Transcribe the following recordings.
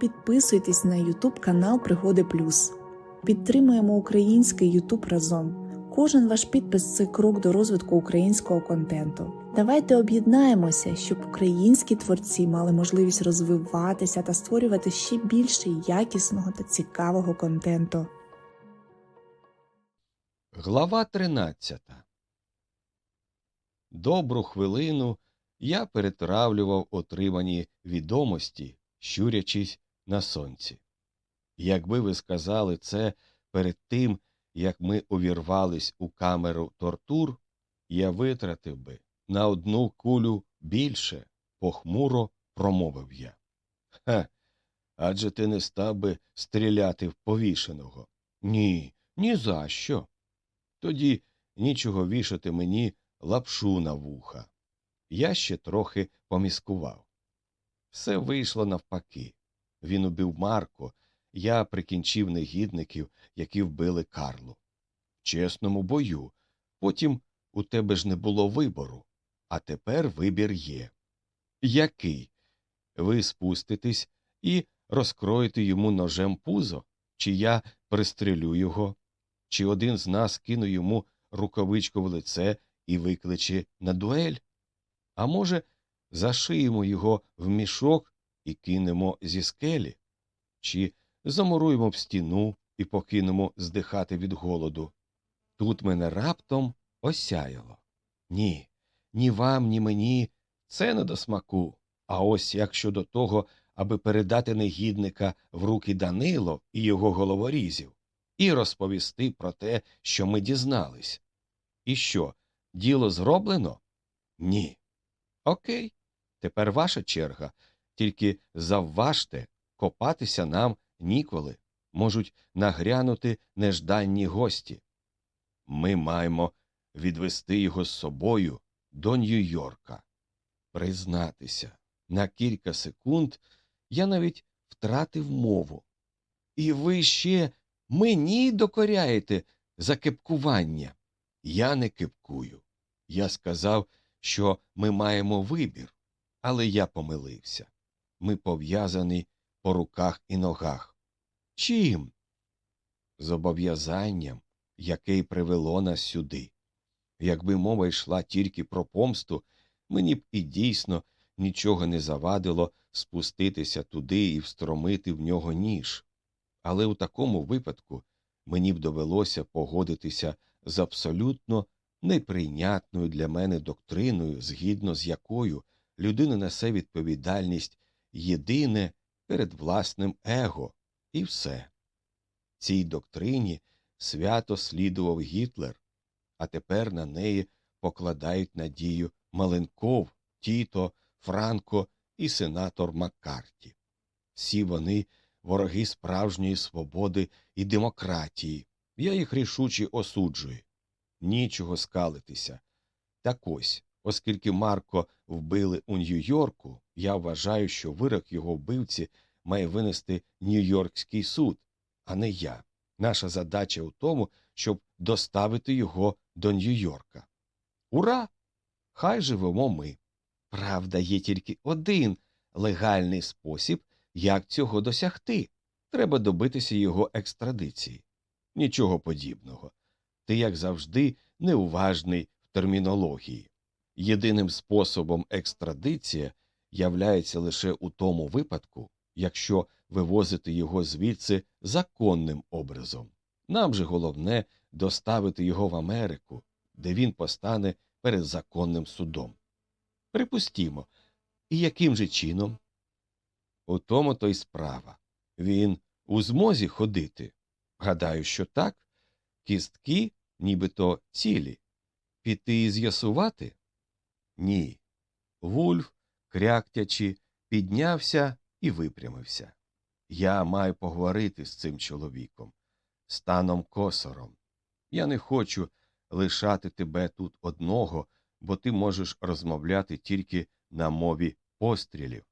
Підписуйтесь на YouTube канал Пригоди Плюс. Підтримуємо український YouTube разом. Кожен ваш підпис це крок до розвитку українського контенту. Давайте об'єднаємося, щоб українські творці мали можливість розвиватися та створювати ще більше якісного та цікавого контенту. Глава 13 Добру хвилину я перетравлював отримані відомості, щурячись на сонці. Якби ви сказали це перед тим, як ми увірвались у камеру тортур, я витратив би на одну кулю більше, похмуро промовив я. Ха, адже ти не став би стріляти в повішеного. Ні, ні за що. Тоді нічого вішати мені лапшу на вуха. Я ще трохи поміскував. Все вийшло навпаки. Він убив Марко, я прикінчив негідників, які вбили Карлу. В чесному бою. Потім у тебе ж не було вибору, а тепер вибір є. Який? Ви спуститесь і розкроєте йому ножем пузо, чи я пристрелю його, чи один з нас кине йому рукавичку в лице і викличе на дуель? А може, зашиємо його в мішок і кинемо зі скелі? Чи замуруємо в стіну і покинемо здихати від голоду. Тут мене раптом осяяло. Ні, ні вам, ні мені це не до смаку. А ось як щодо того, аби передати негідника в руки Данило і його головорізів, і розповісти про те, що ми дізнались. І що, діло зроблено? Ні. Окей. Тепер ваша черга. Тільки завважте копатися нам ніколи можуть нагрянути нежданні гості. Ми маємо відвести його з собою до Нью-Йорка. Признатися, на кілька секунд я навіть втратив мову. І ви ще мені докоряєте за кепкування. Я не кепкую. Я сказав, що ми маємо вибір, але я помилився. Ми пов'язані по руках і ногах. Чим? Зобов'язанням, яке й привело нас сюди. Якби мова йшла тільки про помсту, мені б і дійсно нічого не завадило спуститися туди і встромити в нього ніж. Але у такому випадку мені б довелося погодитися з абсолютно неприйнятною для мене доктриною, згідно з якою людина несе відповідальність єдине перед власним его, і все. Цій доктрині свято слідував Гітлер, а тепер на неї покладають надію Маленков, Тіто, Франко і сенатор Маккарті. Всі вони вороги справжньої свободи і демократії. Я їх рішуче осуджую. Нічого скалитися. Так ось, оскільки Марко вбили у Нью-Йорку, я вважаю, що вирок його вбивці має винести Нью-Йоркський суд, а не я. Наша задача у тому, щоб доставити його до Нью-Йорка. Ура! Хай живемо ми. Правда, є тільки один легальний спосіб, як цього досягти. Треба добитися його екстрадиції. Нічого подібного. Ти, як завжди, неуважний в термінології. Єдиним способом екстрадиція являється лише у тому випадку, якщо вивозити його звідси законним образом. Нам же головне доставити його в Америку, де він постане перед законним судом. Припустімо, і яким же чином? У тому то й справа. Він у змозі ходити. Гадаю, що так, кістки нібито цілі. Піти і з'ясувати? Ні. Вульф, кряктячи, піднявся і випрямився. Я маю поговорити з цим чоловіком, станом косором. Я не хочу лишати тебе тут одного, бо ти можеш розмовляти тільки на мові пострілів,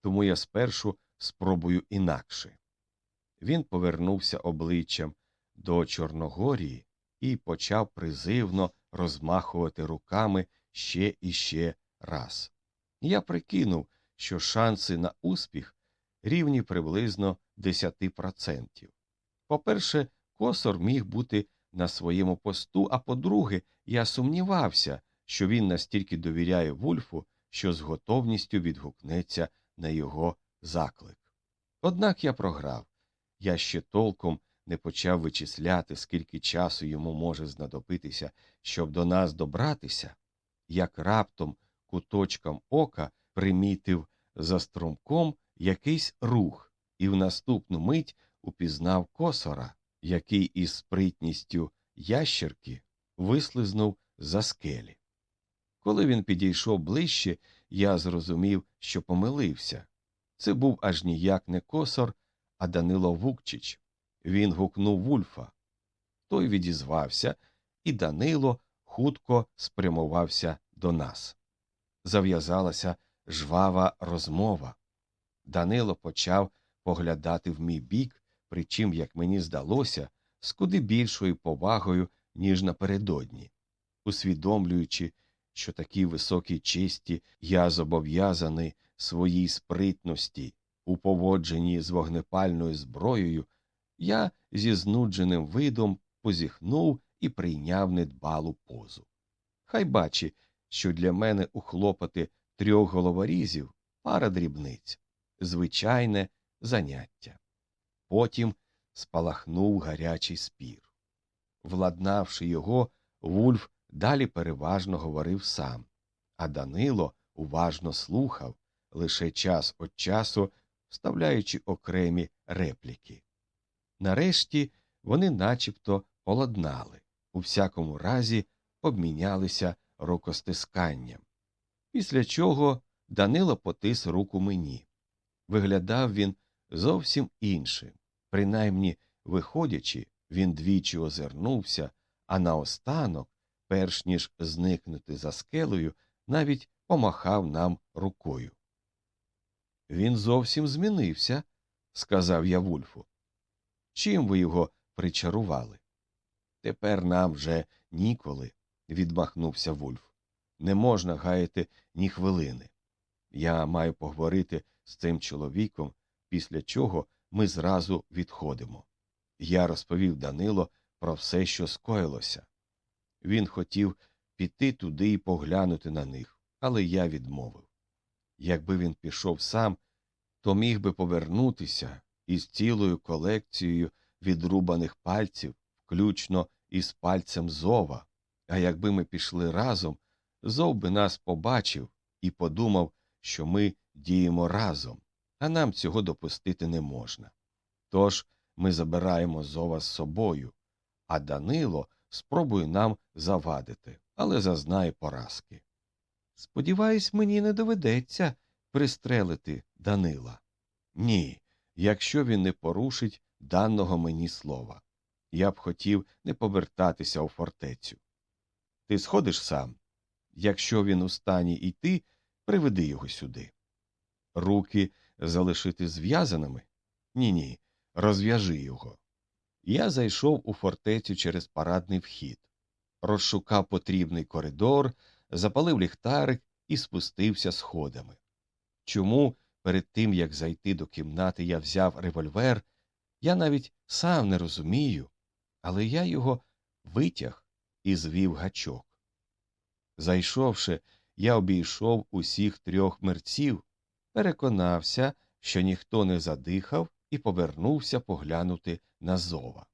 тому я спершу спробую інакше. Він повернувся обличчям до Чорногорії і почав призивно розмахувати руками ще і ще раз. Я прикинув, що шанси на успіх рівні приблизно 10%. По-перше, косор міг бути на своєму посту, а по-друге, я сумнівався, що він настільки довіряє Вульфу, що з готовністю відгукнеться на його заклик. Однак я програв. Я ще толком не почав вичисляти, скільки часу йому може знадобитися, щоб до нас добратися, як раптом куточком ока примітив за струмком якийсь рух, і в наступну мить упізнав косора, який із спритністю ящерки вислизнув за скелі. Коли він підійшов ближче, я зрозумів, що помилився. Це був аж ніяк не косор, а Данило Вукчич. Він гукнув Вульфа. Той відізвався, і Данило хутко спрямувався до нас. Зав'язалася жвава розмова. Данило почав поглядати в мій бік, причим, як мені здалося, з куди більшою повагою, ніж напередодні, усвідомлюючи, що такій високій честі я зобов'язаний своїй спритності у поводженні з вогнепальною зброєю, я зі знудженим видом позіхнув і прийняв недбалу позу. Хай бачить, що для мене ухлопати трьох головорізів пара дрібниць, звичайне заняття. Потім спалахнув гарячий спір. Владнавши його, Вульф далі переважно говорив сам, а Данило уважно слухав, лише час від часу вставляючи окремі репліки. Нарешті вони начебто поладнали, у всякому разі обмінялися рукостисканням. Після чого Данило потис руку мені. Виглядав він зовсім іншим. Принаймні, виходячи, він двічі озирнувся, а наостанок, перш ніж зникнути за скелею, навіть помахав нам рукою. Він зовсім змінився, сказав я Вульфу. Чим ви його причарували? Тепер нам вже ніколи, відмахнувся Вульф. Не можна гаяти ні хвилини. Я маю поговорити з цим чоловіком, після чого ми зразу відходимо. Я розповів Данило про все, що скоїлося. Він хотів піти туди і поглянути на них, але я відмовив. Якби він пішов сам, то міг би повернутися із цілою колекцією відрубаних пальців, включно із пальцем зова. А якби ми пішли разом, зов би нас побачив і подумав, що ми діємо разом, а нам цього допустити не можна. Тож ми забираємо зова з собою, а Данило спробує нам завадити, але зазнає поразки. Сподіваюсь, мені не доведеться пристрелити Данила. Ні, якщо він не порушить даного мені слова. Я б хотів не повертатися у фортецю. Ти сходиш сам. Якщо він у стані йти, приведи його сюди. Руки залишити зв'язаними? Ні ні, розв'яжи його. Я зайшов у фортецю через парадний вхід, розшукав потрібний коридор, запалив ліхтарик і спустився сходами. Чому перед тим, як зайти до кімнати, я взяв револьвер, я навіть сам не розумію, але я його витяг і звів гачок. Зайшовши, я обійшов усіх трьох мерців, переконався, що ніхто не задихав, і повернувся поглянути на зова.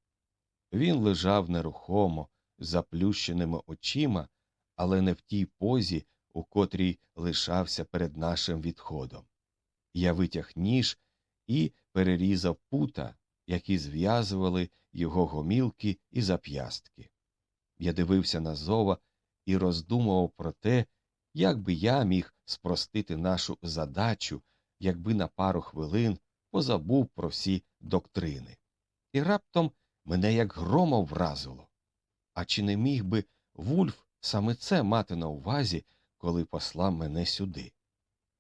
Він лежав нерухомо, заплющеними очима, але не в тій позі, у котрій лишався перед нашим відходом. Я витяг ніж і перерізав пута, які зв'язували його гомілки і зап'ястки. Я дивився на зова і роздумував про те, як би я міг спростити нашу задачу, якби на пару хвилин позабув про всі доктрини. І раптом мене як громом вразило. А чи не міг би Вульф саме це мати на увазі, коли послав мене сюди?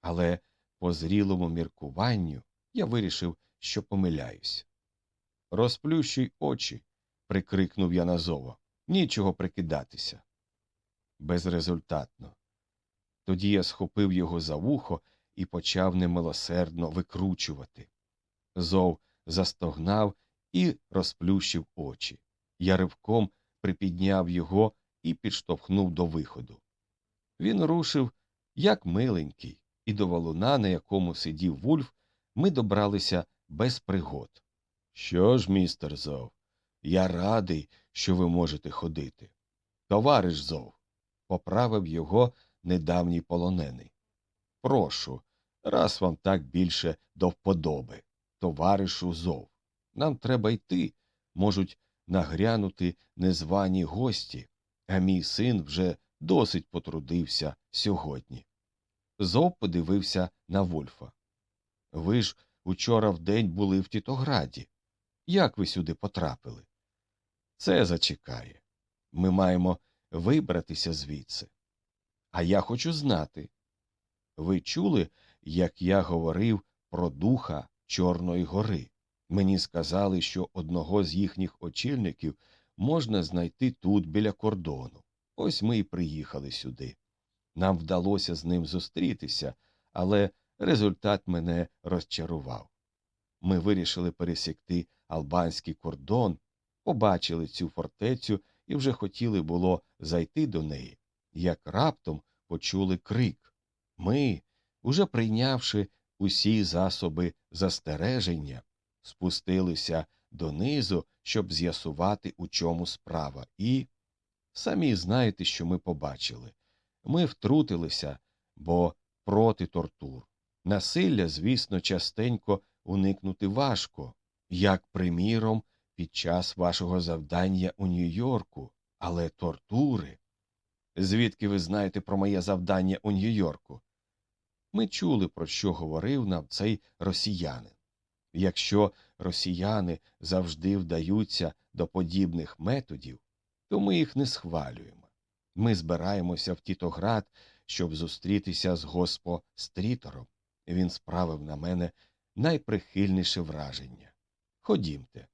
Але по зрілому міркуванню я вирішив, що помиляюсь. Розплющуй очі. прикрикнув я на зова. Нічого прикидатися. Безрезультатно. Тоді я схопив його за вухо і почав немилосердно викручувати. Зов застогнав і розплющив очі. Я ривком припідняв його і підштовхнув до виходу. Він рушив, як миленький, і до валуна, на якому сидів Вульф, ми добралися без пригод. Що ж, містер Зов, я радий, що ви можете ходити. Товариш Зов, поправив його недавній полонений. Прошу, раз вам так більше до вподоби, товаришу Зов. Нам треба йти, можуть нагрянути незвані гості, а мій син вже досить потрудився сьогодні. Зов подивився на Вольфа. Ви ж учора вдень були в Тітограді. Як ви сюди потрапили? Це зачекає. Ми маємо вибратися звідси. А я хочу знати. Ви чули, як я говорив про духа Чорної гори? Мені сказали, що одного з їхніх очільників можна знайти тут, біля кордону. Ось ми й приїхали сюди. Нам вдалося з ним зустрітися, але результат мене розчарував. Ми вирішили пересікти албанський кордон, побачили цю фортецю і вже хотіли було зайти до неї, як раптом почули крик. Ми, уже прийнявши усі засоби застереження, спустилися донизу, щоб з'ясувати, у чому справа, і самі знаєте, що ми побачили. Ми втрутилися, бо проти тортур. Насилля, звісно, частенько уникнути важко, як, приміром, під час вашого завдання у Нью-Йорку, але тортури. Звідки ви знаєте про моє завдання у Нью-Йорку? Ми чули, про що говорив нам цей росіянин. Якщо росіяни завжди вдаються до подібних методів, то ми їх не схвалюємо. Ми збираємося в Тітоград, щоб зустрітися з госпо Стрітором. Він справив на мене найприхильніше враження. Ходімте.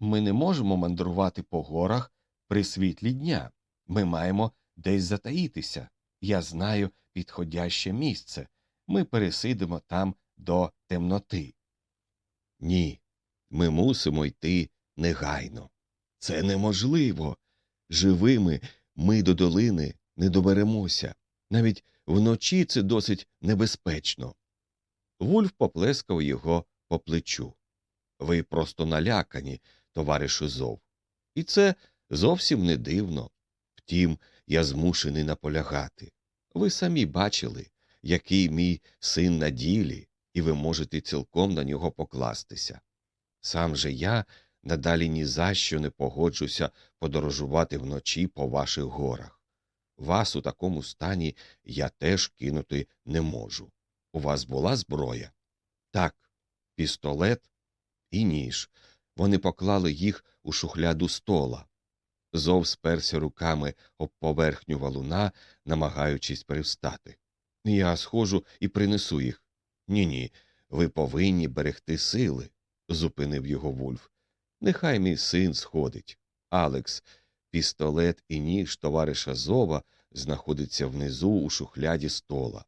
Ми не можемо мандрувати по горах при світлі дня. Ми маємо десь затаїтися. Я знаю підходяще місце. Ми пересидимо там до темноти. Ні, ми мусимо йти негайно. Це неможливо. Живими ми до долини не доберемося. Навіть вночі це досить небезпечно. Вульф поплескав його по плечу. Ви просто налякані, товаришу Зов. І це зовсім не дивно. Втім, я змушений наполягати. Ви самі бачили, який мій син на ділі, і ви можете цілком на нього покластися. Сам же я надалі ні за що не погоджуся подорожувати вночі по ваших горах. Вас у такому стані я теж кинути не можу. У вас була зброя? Так, пістолет і ніж. Вони поклали їх у шухляду стола. Зов сперся руками об поверхню валуна, намагаючись привстати. Я схожу і принесу їх. Ні ні, ви повинні берегти сили, зупинив його Вульф. Нехай мій син сходить. Алекс, пістолет і ніж товариша Зова знаходиться внизу у шухляді стола.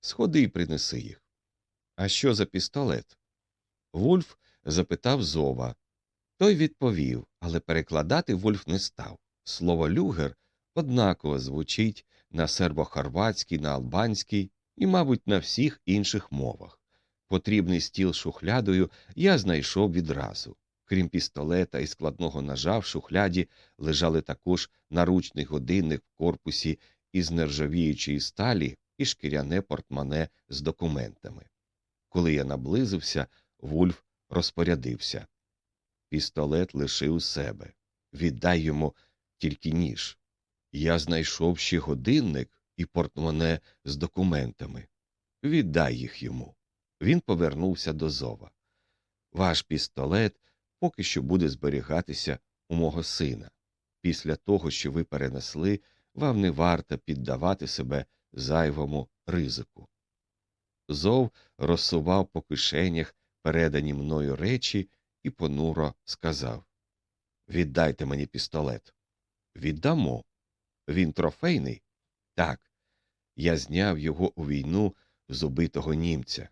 Сходи і принеси їх. А що за пістолет? Вульф запитав Зова. Той відповів, але перекладати Вульф не став. Слово люгер однаково звучить на сербо-хорватській, на албанській і, мабуть, на всіх інших мовах. Потрібний стіл шухлядою я знайшов відразу. Крім пістолета і складного ножа в шухляді лежали також наручний годинник в корпусі із нержавіючої сталі і шкіряне портмоне з документами. Коли я наблизився, Вульф розпорядився. Пістолет лишив себе. Віддай йому тільки ніж. Я знайшов ще годинник і портмоне з документами. Віддай їх йому. Він повернувся до зова. Ваш пістолет поки що буде зберігатися у мого сина. Після того, що ви перенесли, вам не варто піддавати себе зайвому ризику. Зов розсував по кишенях передані мною речі і понуро сказав Віддайте мені пістолет. Віддамо. Він трофейний? Так. Я зняв його у війну з убитого німця.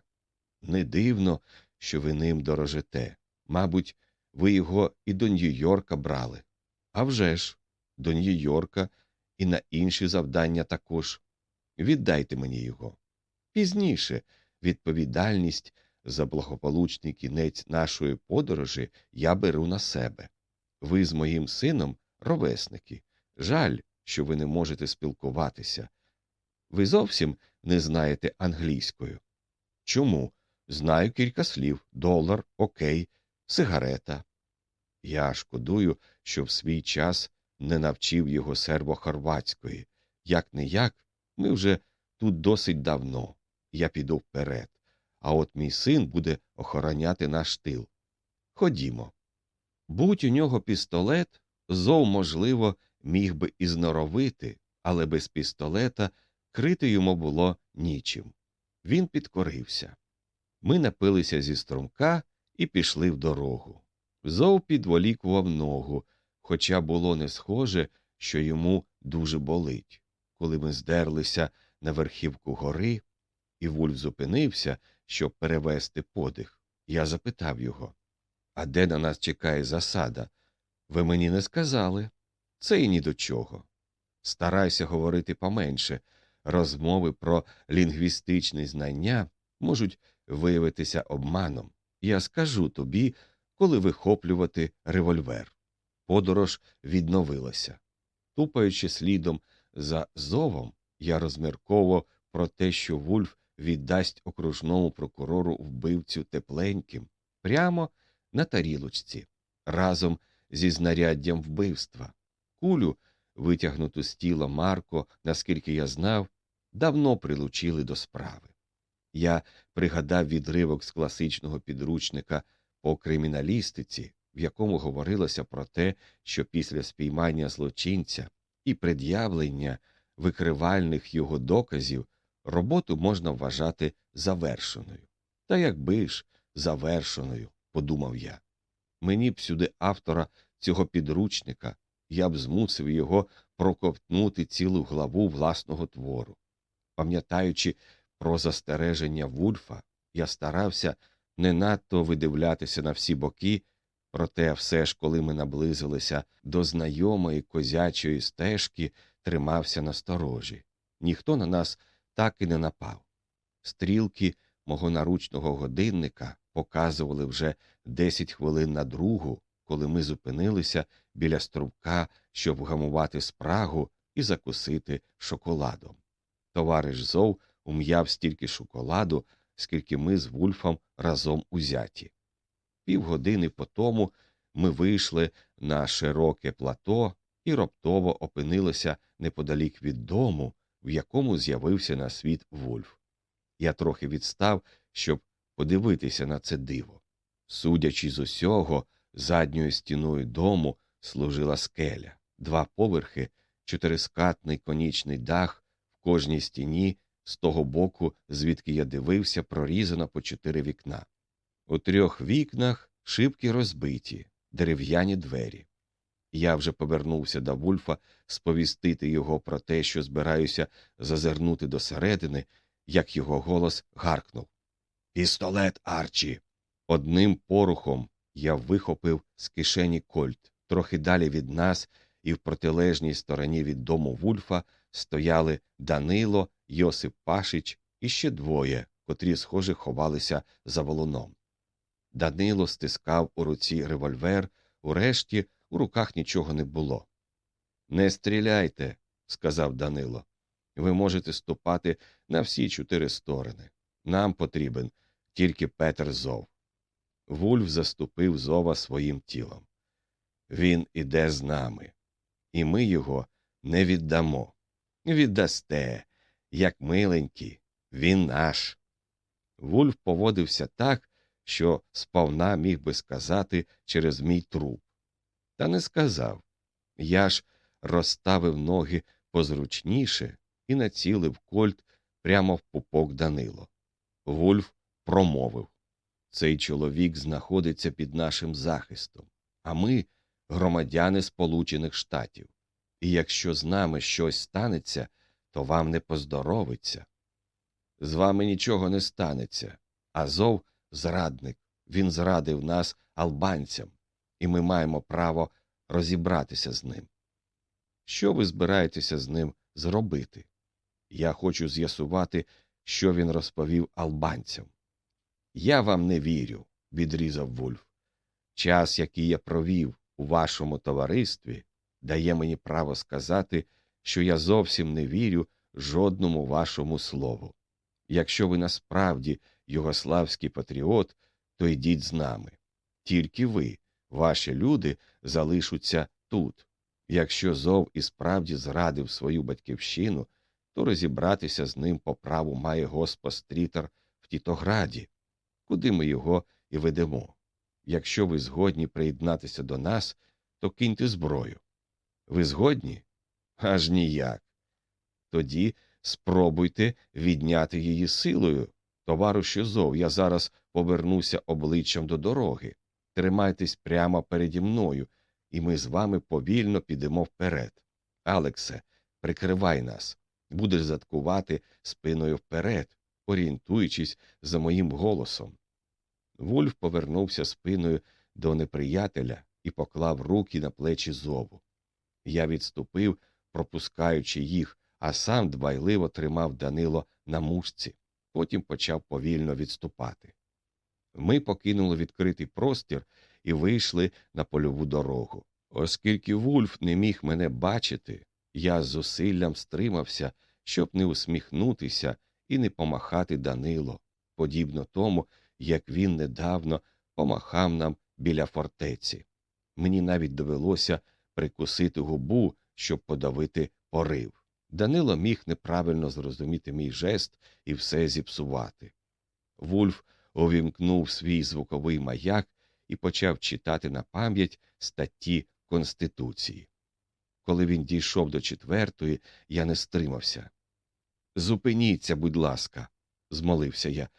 Не дивно, що ви ним дорожите. Мабуть, ви його і до Нью-Йорка брали. А вже ж, до Нью-Йорка і на інші завдання також. Віддайте мені його. Пізніше відповідальність за благополучний кінець нашої подорожі я беру на себе. Ви з моїм сином ровесники. Жаль, що ви не можете спілкуватися. Ви зовсім не знаєте англійською. Чому? Знаю кілька слів долар, окей, сигарета. Я шкодую, що в свій час не навчив його сербо-хорватської. Як не як, ми вже тут досить давно. Я піду вперед, а от мій син буде охороняти наш тил. Ходімо. Будь у нього пістолет, зов, можливо, міг би і зноровити, але без пістолета крити йому було нічим. Він підкорився. Ми напилися зі струмка і пішли в дорогу. Зов підволікував ногу, хоча було не схоже, що йому дуже болить. Коли ми здерлися на верхівку гори, і Вульф зупинився, щоб перевести подих, я запитав його А де на нас чекає засада? Ви мені не сказали. Це і ні до чого. Старайся говорити поменше. Розмови про лінгвістичні знання можуть виявитися обманом. Я скажу тобі, коли вихоплювати револьвер. Подорож відновилася. Тупаючи слідом за зовом, я розмірковував про те, що Вульф віддасть окружному прокурору вбивцю тепленьким прямо на тарілочці, разом зі знаряддям вбивства. Кулю, витягнуту з тіла Марко, наскільки я знав, давно прилучили до справи. Я пригадав відривок з класичного підручника по криміналістиці, в якому говорилося про те, що після спіймання злочинця і пред'явлення викривальних його доказів роботу можна вважати завершеною. Та якби ж завершеною, подумав я. Мені б сюди автора цього підручника, я б змусив його проковтнути цілу главу власного твору. Пам'ятаючи про застереження Вульфа, я старався не надто видивлятися на всі боки, проте все ж, коли ми наблизилися до знайомої козячої стежки, тримався насторожі. Ніхто на нас так і не напав. Стрілки мого наручного годинника показували вже десять хвилин на другу, коли ми зупинилися біля струбка, щоб вгамувати спрагу і закусити шоколадом. Товариш Зов ум'яв стільки шоколаду, скільки ми з Вульфом разом узяті. Півгодини по тому ми вийшли на широке плато і раптово опинилися неподалік від дому, в якому з'явився на світ Вульф. Я трохи відстав, щоб подивитися на це диво. Судячи з усього, задньою стіною дому служила скеля, два поверхи, чотирискатний конічний дах в кожній стіні, з того боку, звідки я дивився, прорізано по чотири вікна. У трьох вікнах шибки розбиті, дерев'яні двері. Я вже повернувся до Вульфа сповістити його про те, що збираюся зазирнути до середини, як його голос гаркнув. Пістолет, Арчі. Одним порухом я вихопив з кишені кольт. Трохи далі від нас і в протилежній стороні від дому Вульфа стояли Данило, Йосип Пашич і ще двоє, котрі, схоже, ховалися за волоном. Данило стискав у руці револьвер, урешті у руках нічого не було. Не стріляйте, сказав Данило. Ви можете ступати на всі чотири сторони. Нам потрібен тільки Петер Зов. Вульф заступив зова своїм тілом. Він іде з нами, і ми його не віддамо. Віддасте, як миленькі, він наш. Вульф поводився так, що сповна міг би сказати через мій труп. Та не сказав. Я ж розставив ноги позручніше і націлив кольт прямо в пупок Данило. Вульф промовив цей чоловік знаходиться під нашим захистом, а ми громадяни Сполучених Штатів. І якщо з нами щось станеться, то вам не поздоровиться. З вами нічого не станеться. Азов зрадник, він зрадив нас албанцям, і ми маємо право розібратися з ним. Що ви збираєтеся з ним зробити? Я хочу з'ясувати, що він розповів албанцям. Я вам не вірю, відрізав Вульф. Час, який я провів у вашому товаристві, дає мені право сказати, що я зовсім не вірю жодному вашому слову. Якщо ви насправді югославський патріот, то йдіть з нами. Тільки ви, ваші люди, залишаться тут. Якщо зов і справді зрадив свою батьківщину, то розібратися з ним по праву має госпострітер в Тітограді, куди ми його і ведемо. Якщо ви згодні приєднатися до нас, то киньте зброю. Ви згодні? Аж ніяк. Тоді спробуйте відняти її силою. Товаришу зов, я зараз повернуся обличчям до дороги. Тримайтесь прямо переді мною, і ми з вами повільно підемо вперед. Алексе, прикривай нас. Будеш заткувати спиною вперед, орієнтуючись за моїм голосом. Вульф повернувся спиною до неприятеля і поклав руки на плечі зову. Я відступив, пропускаючи їх, а сам дбайливо тримав Данило на мушці, потім почав повільно відступати. Ми покинули відкритий простір і вийшли на польову дорогу. Оскільки Вульф не міг мене бачити, я з зусиллям стримався, щоб не усміхнутися і не помахати Данило, подібно тому, як він недавно помахав нам біля фортеці. Мені навіть довелося прикусити губу, щоб подавити порив. Данило міг неправильно зрозуміти мій жест і все зіпсувати. Вульф увімкнув свій звуковий маяк і почав читати на пам'ять статті Конституції. Коли він дійшов до четвертої, я не стримався. Зупиніться, будь ласка, змолився я.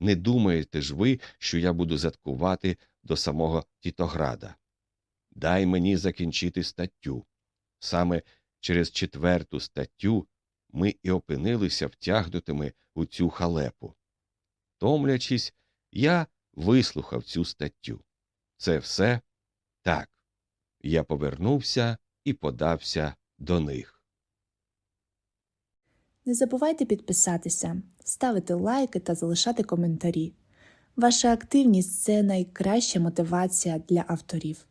Не думаєте ж ви, що я буду заткувати до самого Тітограда? Дай мені закінчити статтю. Саме через четверту статтю ми і опинилися втягнутими у цю халепу. Томлячись, я вислухав цю статтю. Це все так. Я повернувся і подався до них. Не забувайте підписатися, ставити лайки та залишати коментарі. Ваша активність це найкраща мотивація для авторів.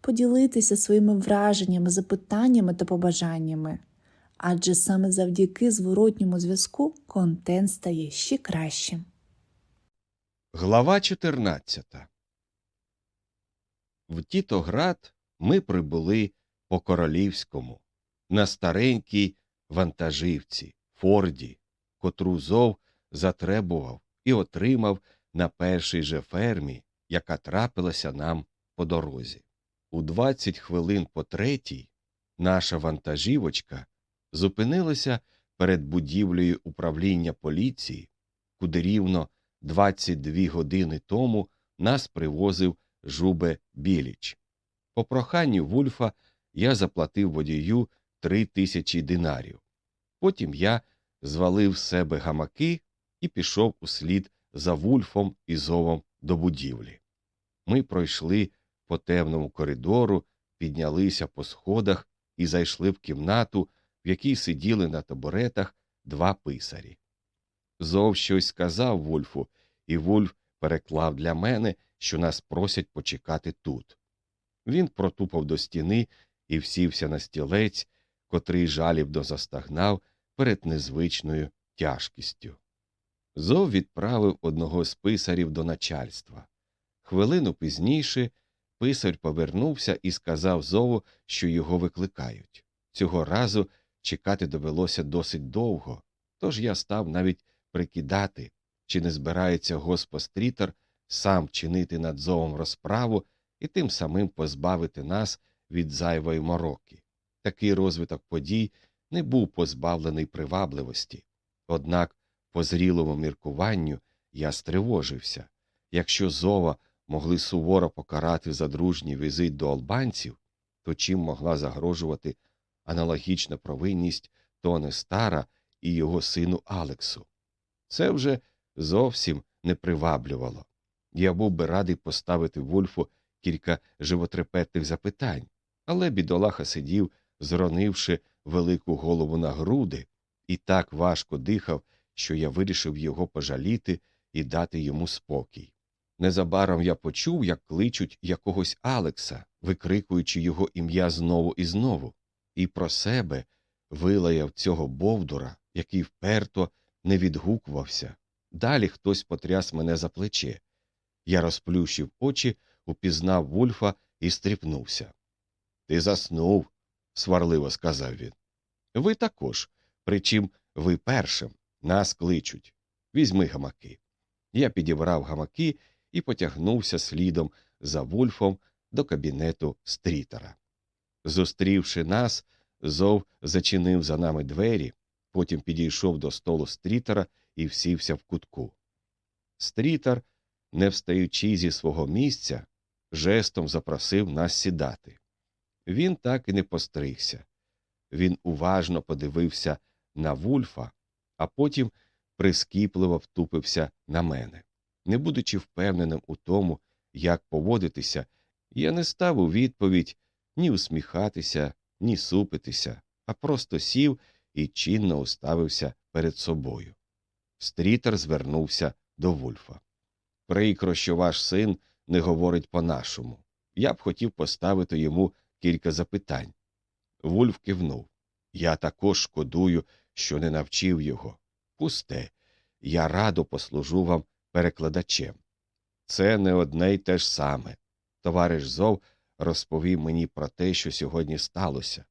Поділитися своїми враженнями, запитаннями та побажаннями, адже саме завдяки зворотньому зв'язку контент стає ще кращим. Глава 14 В Тітоград ми прибули по королівському, на старенькій вантажівці, Форді, котру зов затребував і отримав на першій же фермі, яка трапилася нам по дорозі. У 20 хвилин по третій наша вантажівочка зупинилася перед будівлею управління поліції, куди рівно 22 години тому нас привозив Жубе Біліч. По проханню Вульфа я заплатив водію три тисячі динарів. Потім я звалив з себе гамаки і пішов услід за Вульфом і зовом до будівлі. Ми пройшли по темному коридору, піднялися по сходах і зайшли в кімнату, в якій сиділи на табуретах два писарі. Зов щось сказав Вульфу, і Вульф переклав для мене, що нас просять почекати тут. Він протупав до стіни і всівся на стілець, котрий жалібно застагнав перед незвичною тяжкістю. Зов відправив одного з писарів до начальства. Хвилину пізніше писар повернувся і сказав зову, що його викликають. Цього разу чекати довелося досить довго, тож я став навіть прикидати, чи не збирається госпострітер сам чинити над зовом розправу і тим самим позбавити нас від зайвої мороки. Такий розвиток подій не був позбавлений привабливості. Однак, по зрілому міркуванню, я стривожився. Якщо зова могли суворо покарати за дружній візит до албанців, то чим могла загрожувати аналогічна провинність Тоне Стара і його сину Алексу? Це вже зовсім не приваблювало. Я був би радий поставити Вульфу кілька животрепетних запитань, але бідолаха сидів, зронивши велику голову на груди, і так важко дихав, що я вирішив його пожаліти і дати йому спокій. Незабаром я почув, як кличуть якогось Алекса, викрикуючи його ім'я знову і знову, і про себе вилаяв цього бовдура, який вперто не відгукувався. Далі хтось потряс мене за плече. Я розплющив очі, упізнав Вульфа і стріпнувся. Ти заснув, сварливо сказав він. Ви також, причим ви першим, нас кличуть. Візьми гамаки. Я підібрав гамаки і потягнувся слідом за Вульфом до кабінету стрітера. Зустрівши нас, зов зачинив за нами двері, потім підійшов до столу стрітера і всівся в кутку. Стрітер, не встаючи зі свого місця, жестом запросив нас сідати. Він так і не постригся. Він уважно подивився на Вульфа, а потім прискіпливо втупився на мене. Не будучи впевненим у тому, як поводитися, я не став у відповідь ні усміхатися, ні супитися, а просто сів і чинно уставився перед собою. Стрітер звернувся до Вульфа. Прикро, що ваш син не говорить по-нашому. Я б хотів поставити йому кілька запитань. Вульф кивнув. Я також шкодую, що не навчив його. Пусте, я радо послужу вам перекладачем. Це не одне й те ж саме. Товариш Зов розповів мені про те, що сьогодні сталося.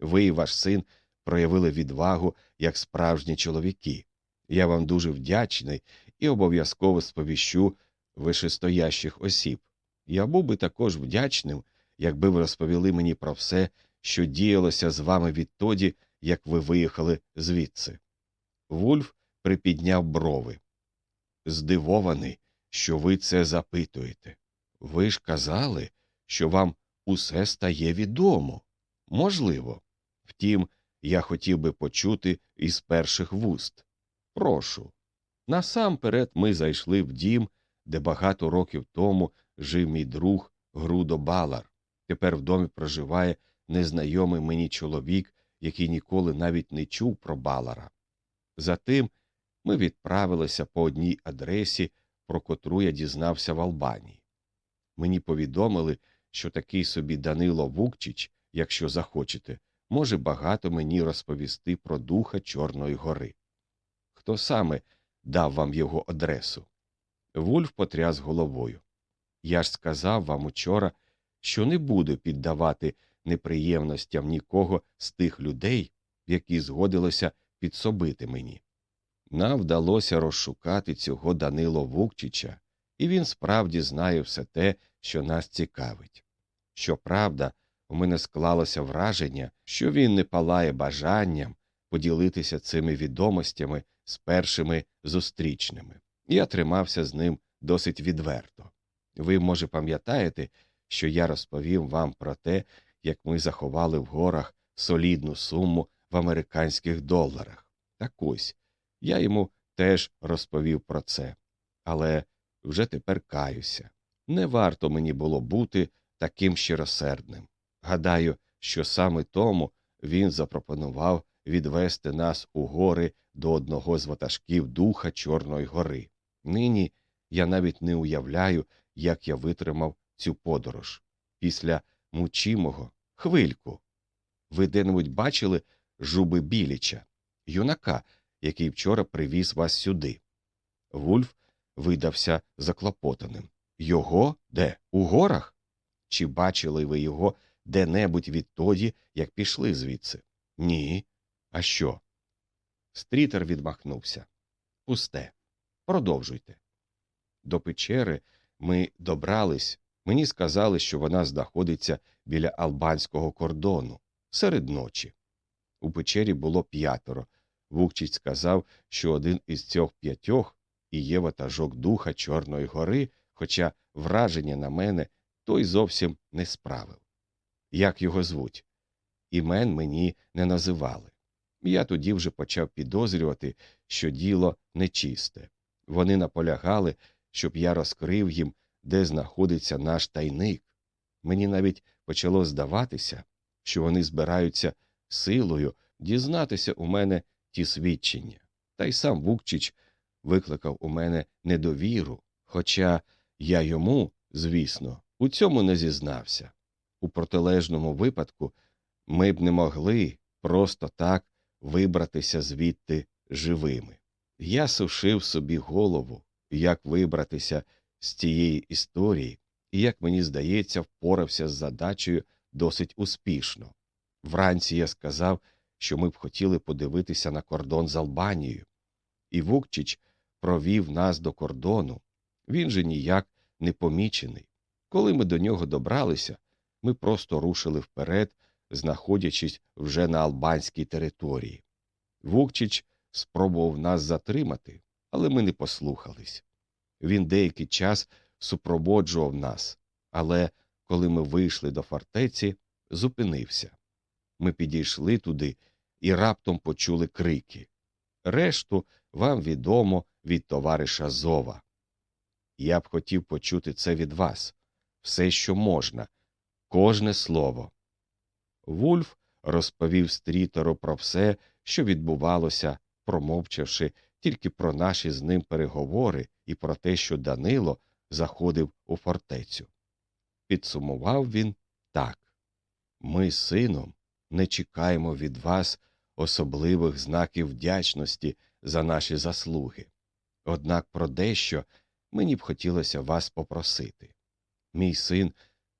Ви і ваш син проявили відвагу як справжні чоловіки. Я вам дуже вдячний і обов'язково сповіщу вишестоящих осіб. Я був би також вдячним, якби ви розповіли мені про все, що діялося з вами відтоді, як ви виїхали звідси. Вульф припідняв брови. Здивований, що ви це запитуєте. Ви ж казали, що вам усе стає відомо. Можливо. Втім, я хотів би почути із перших вуст. Прошу. Насамперед ми зайшли в дім, де багато років тому жив мій друг Грудо Балар. Тепер в домі проживає незнайомий мені чоловік, який ніколи навіть не чув про Балара. Затим ми відправилися по одній адресі, про котру я дізнався в Албанії. Мені повідомили, що такий собі Данило Вукчич, якщо захочете, може багато мені розповісти про духа Чорної гори. Хто саме дав вам його адресу? Вульф потряс головою. Я ж сказав вам учора, що не буду піддавати неприємностям нікого з тих людей, які згодилися підсобити мені. Нам вдалося розшукати цього Данило Вукчича, і він справді знає все те, що нас цікавить. Щоправда, у мене склалося враження, що він не палає бажанням поділитися цими відомостями з першими зустрічними. Я тримався з ним досить відверто. Ви, може, пам'ятаєте, що я розповів вам про те, як ми заховали в горах солідну суму в американських доларах. Так ось я йому теж розповів про це, але вже тепер каюся. Не варто мені було бути таким щиросердним. Гадаю, що саме тому він запропонував відвести нас у гори до одного з ватажків духа Чорної гори. Нині я навіть не уявляю, як я витримав цю подорож. Після мучимого хвильку. Ви де-небудь бачили жуби біліча, юнака, який вчора привіз вас сюди. Вульф видався заклопотаним. Його де? У горах? Чи бачили ви його де-небудь відтоді, як пішли звідси? Ні. А що? Стрітер відмахнувся. Пусте. Продовжуйте. До печери ми добрались. Мені сказали, що вона знаходиться біля албанського кордону серед ночі. У печері було п'ятеро. Вукчич сказав, що один із цих п'ятьох і є ватажок духа Чорної гори, хоча враження на мене той зовсім не справив. Як його звуть? Імен мені не називали. Я тоді вже почав підозрювати, що діло нечисте. Вони наполягали, щоб я розкрив їм, де знаходиться наш тайник. Мені навіть почало здаватися, що вони збираються силою дізнатися у мене ті свідчення. Та й сам Вукчич викликав у мене недовіру, хоча я йому, звісно, у цьому не зізнався. У протилежному випадку ми б не могли просто так вибратися звідти живими. Я сушив собі голову, як вибратися з цієї історії, і, як мені здається, впорався з задачею досить успішно. Вранці я сказав, що ми б хотіли подивитися на кордон з Албанією, і Вукчич провів нас до кордону. Він же ніяк не помічений. Коли ми до нього добралися, ми просто рушили вперед, знаходячись вже на албанській території. Вукчич спробував нас затримати, але ми не послухались. Він деякий час супроводжував нас, але коли ми вийшли до фортеці, зупинився. Ми підійшли туди і раптом почули крики. Решту вам відомо від товариша Зова. Я б хотів почути це від вас все, що можна, кожне слово. Вульф розповів стрітеру про все, що відбувалося, промовчавши тільки про наші з ним переговори і про те, що Данило заходив у фортецю. Підсумував він так ми з сином не чекаємо від вас особливих знаків вдячності за наші заслуги. Однак про дещо мені б хотілося вас попросити. Мій син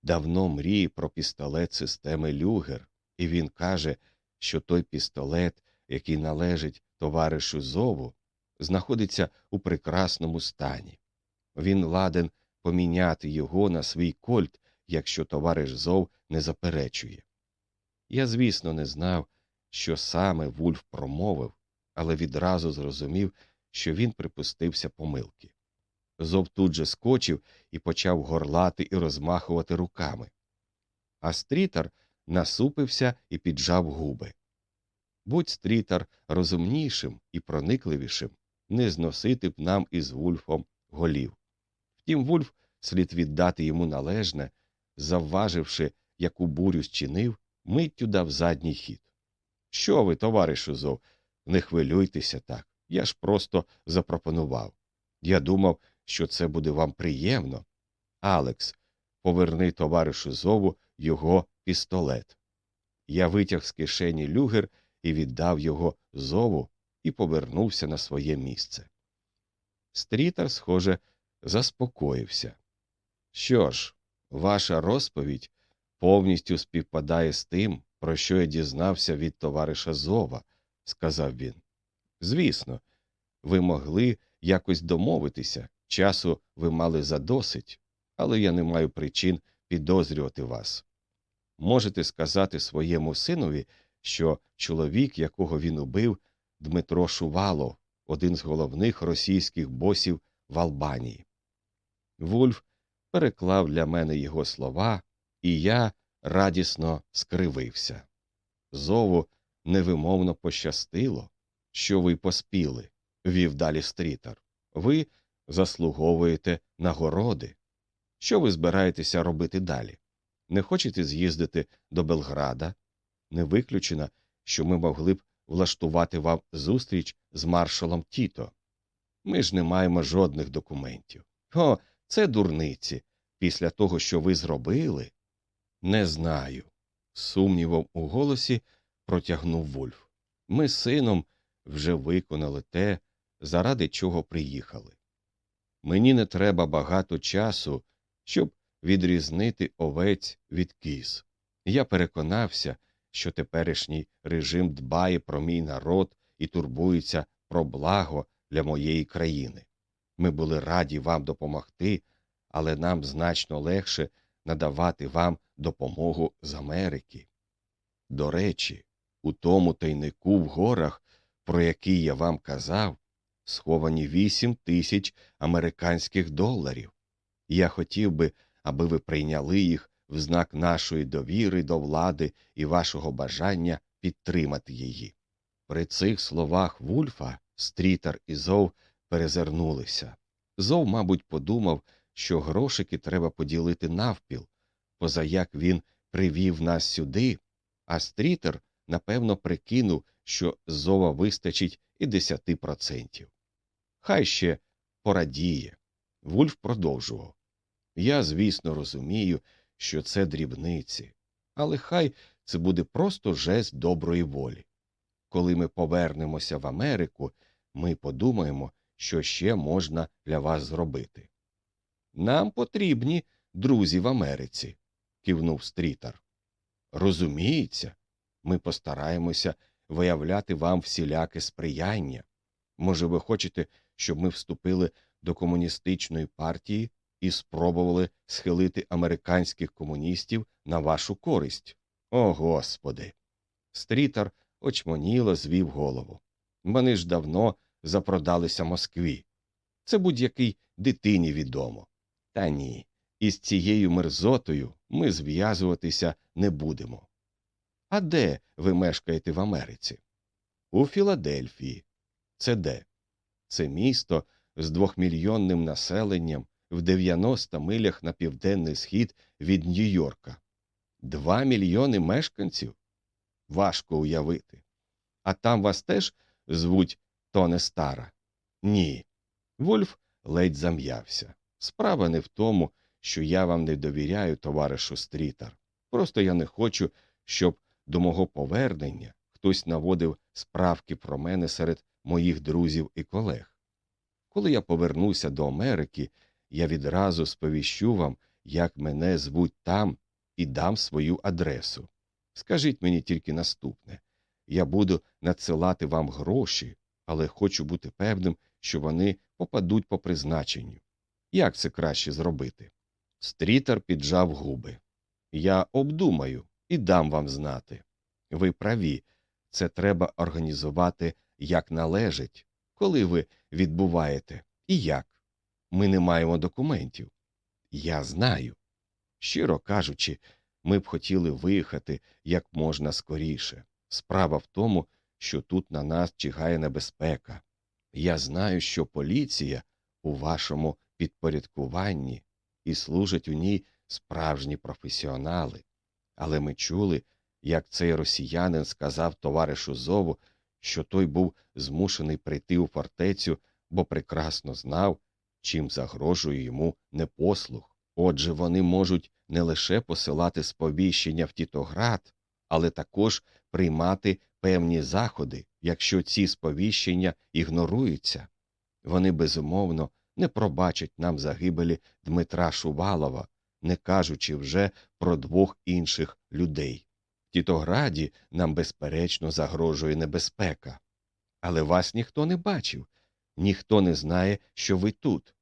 давно мріє про пістолет системи Люгер, і він каже, що той пістолет, який належить товаришу Зову, знаходиться у прекрасному стані. Він ладен поміняти його на свій кольт, якщо товариш Зов не заперечує. Я, звісно, не знав, що саме Вульф промовив, але відразу зрозумів, що він припустився помилки. Зов тут же скочив і почав горлати і розмахувати руками. А стрітар насупився і піджав губи. Будь стрітар розумнішим і проникливішим, не зносити б нам із Вульфом голів. Втім, Вульф слід віддати йому належне, завваживши, яку бурю зчинив, миттю дав задній хід. Що ви, товаришу Зов, не хвилюйтеся так. Я ж просто запропонував. Я думав, що це буде вам приємно. Алекс, поверни товаришу Зову його пістолет. Я витяг з кишені люгер і віддав його зову і повернувся на своє місце. Стрітер, схоже, заспокоївся. Що ж, ваша розповідь повністю співпадає з тим, про що я дізнався від товариша Зова, сказав він. Звісно, ви могли якось домовитися, часу ви мали задосить, але я не маю причин підозрювати вас. Можете сказати своєму синові, що чоловік, якого він убив, Дмитро Шувалов, один з головних російських босів в Албанії. Вульф переклав для мене його слова, і я радісно скривився. Зову невимовно пощастило, що ви поспіли, вів далі стрітер. Ви заслуговуєте нагороди. Що ви збираєтеся робити далі? Не хочете з'їздити до Белграда? Не виключено, що ми могли б влаштувати вам зустріч з маршалом Тіто. Ми ж не маємо жодних документів. О, це дурниці. Після того, що ви зробили? Не знаю. Сумнівом у голосі протягнув Вульф. Ми з сином вже виконали те, заради чого приїхали. Мені не треба багато часу, щоб відрізнити овець від кіз. Я переконався, що теперішній режим дбає про мій народ і турбується про благо для моєї країни. Ми були раді вам допомогти, але нам значно легше надавати вам допомогу з Америки. До речі, у тому тайнику в горах, про який я вам казав, сховані вісім тисяч американських доларів. Я хотів би, аби ви прийняли їх в знак нашої довіри до влади і вашого бажання підтримати її. При цих словах Вульфа Стрітер і Зов перезирнулися. Зов, мабуть, подумав, що грошики треба поділити навпіл, позаяк він привів нас сюди, а стрітер, напевно, прикинув, що зова вистачить і десяти процентів. Хай ще порадіє. Вульф продовжував. Я, звісно, розумію, що це дрібниці, але хай це буде просто жест доброї волі. Коли ми повернемося в Америку, ми подумаємо, що ще можна для вас зробити. Нам потрібні друзі в Америці, кивнув стрітар. Розуміється, ми постараємося виявляти вам всіляке сприяння. Може, ви хочете, щоб ми вступили до комуністичної партії і спробували схилити американських комуністів на вашу користь? О, Господи. Стрітар очмоніло звів голову. Вони ж давно запродалися Москві. Це будь-якій дитині відомо. Та ні, із цією мерзотою ми зв'язуватися не будемо. А де ви мешкаєте в Америці? У Філадельфії. Це де? Це місто з двохмільйонним населенням в 90 милях на південний схід від Нью-Йорка. Два мільйони мешканців? Важко уявити. А там вас теж звуть Тоне Стара? Ні. Вольф ледь зам'явся. Справа не в тому, що я вам не довіряю, товаришу Стрітар. Просто я не хочу, щоб до мого повернення хтось наводив справки про мене серед моїх друзів і колег. Коли я повернуся до Америки, я відразу сповіщу вам, як мене звуть там, і дам свою адресу. Скажіть мені тільки наступне я буду надсилати вам гроші, але хочу бути певним, що вони попадуть по призначенню. Як це краще зробити? Стрітер піджав губи. Я обдумаю і дам вам знати. Ви праві, це треба організувати як належить, коли ви відбуваєте і як. Ми не маємо документів. Я знаю. Щиро кажучи, ми б хотіли виїхати як можна скоріше. Справа в тому, що тут на нас чигає небезпека. Я знаю, що поліція у вашому підпорядкуванні і служать у ній справжні професіонали. Але ми чули, як цей росіянин сказав товаришу Зову, що той був змушений прийти у фортецю, бо прекрасно знав, чим загрожує йому непослух. Отже, вони можуть не лише посилати сповіщення в Тітоград, але також приймати певні заходи, якщо ці сповіщення ігноруються. Вони безумовно не пробачать нам загибелі Дмитра Шувалова, не кажучи вже про двох інших людей. Тітограді нам, безперечно, загрожує небезпека. Але вас ніхто не бачив, ніхто не знає, що ви тут.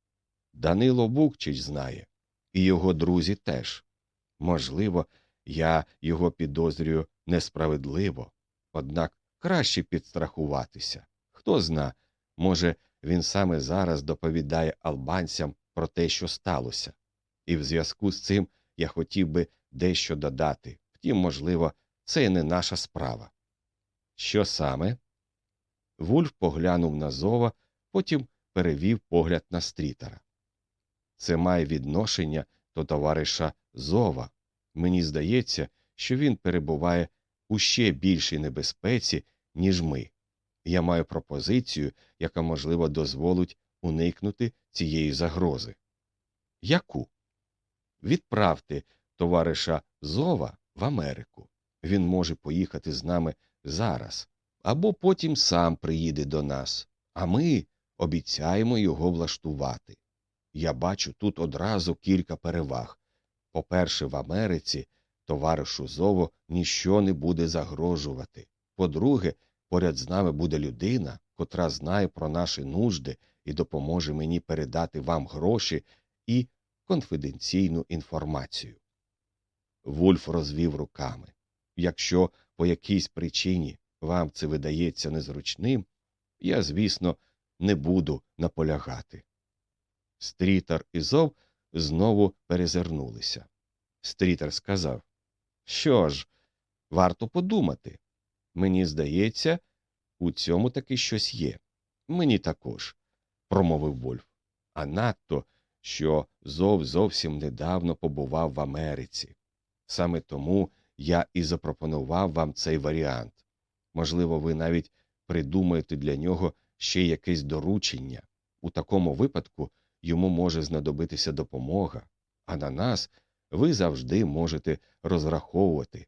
Данило Вукчич знає, і його друзі теж. Можливо, я його підозрюю несправедливо, однак краще підстрахуватися. Хто зна, може, він саме зараз доповідає албанцям про те, що сталося, і в зв'язку з цим я хотів би дещо додати. Втім, можливо, це і не наша справа. Що саме? Вульф поглянув на зова, потім перевів погляд на стрітера. Це має відношення до товариша Зова. Мені здається, що він перебуває у ще більшій небезпеці, ніж ми. Я маю пропозицію, яка, можливо, дозволить уникнути цієї загрози. Яку? Відправте товариша Зова в Америку. Він може поїхати з нами зараз, або потім сам приїде до нас, а ми обіцяємо його влаштувати. Я бачу тут одразу кілька переваг. По-перше, в Америці товаришу Зово ніщо не буде загрожувати. По-друге, поряд з нами буде людина, котра знає про наші нужди і допоможе мені передати вам гроші і конфіденційну інформацію. Вульф розвів руками. Якщо по якійсь причині вам це видається незручним, я, звісно, не буду наполягати. Стрітер і зов знову перезирнулися. Стрітер сказав Що ж, варто подумати. Мені здається, у цьому таки щось є. Мені також, промовив Вольф. а надто, що зов зовсім недавно побував в Америці. Саме тому я і запропонував вам цей варіант. Можливо, ви навіть придумаєте для нього ще якесь доручення. У такому випадку йому може знадобитися допомога, а на нас ви завжди можете розраховувати.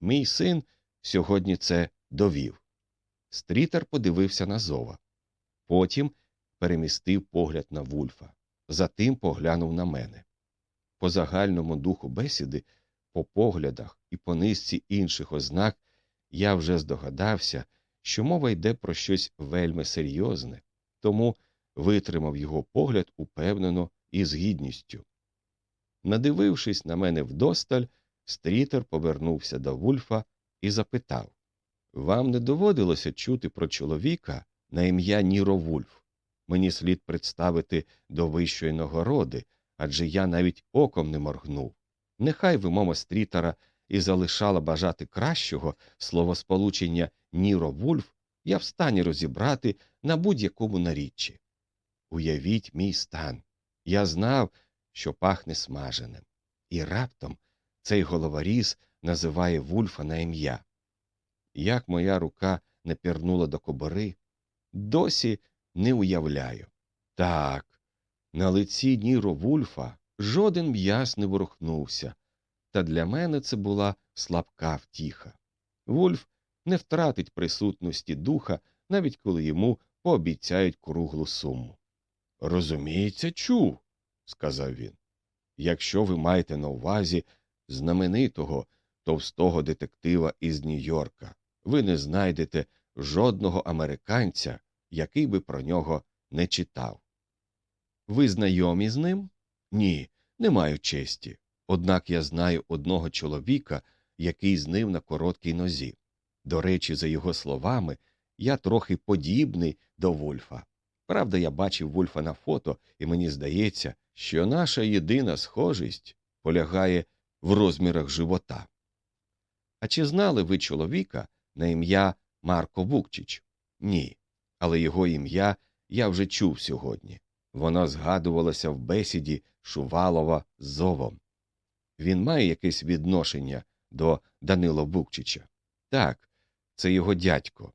Мій син сьогодні це довів. Стрітер подивився на зова. Потім перемістив погляд на Вульфа, затим поглянув на мене. По загальному духу бесіди, по поглядах і по низці інших ознак я вже здогадався, що мова йде про щось вельми серйозне, тому витримав його погляд упевнено і з гідністю. Надивившись на мене вдосталь, стрітер повернувся до Вульфа і запитав Вам не доводилося чути про чоловіка на ім'я Ніро Вульф? Мені слід представити до вищої нагороди, адже я навіть оком не моргнув. Нехай вимова стрітера і залишала бажати кращого словосполучення Ніро Вульф, я в стані розібрати на будь-якому наріччі. Уявіть мій стан. Я знав, що пахне смаженим. І раптом цей головоріз називає Вульфа на ім'я. Як моя рука не пірнула до кобори, досі не уявляю. Так, на лиці Ніро Вульфа жоден м'яс не ворухнувся, та для мене це була слабка втіха. Вульф не втратить присутності духа, навіть коли йому пообіцяють круглу суму. Розуміється, чув, сказав він. Якщо ви маєте на увазі знаменитого товстого детектива із Нью-Йорка, ви не знайдете жодного американця, який би про нього не читав. Ви знайомі з ним? Ні, не маю честі. Однак я знаю одного чоловіка, який з ним на короткій нозі. До речі, за його словами, я трохи подібний до Вульфа. Правда, я бачив Вульфа на фото, і мені здається, що наша єдина схожість полягає в розмірах живота. А чи знали ви чоловіка на ім'я Марко Вукчич? Ні, але його ім'я я вже чув сьогодні. Воно згадувалося в бесіді Шувалова з Зовом. Він має якесь відношення до Данила Вукчича? Так, це його дядько.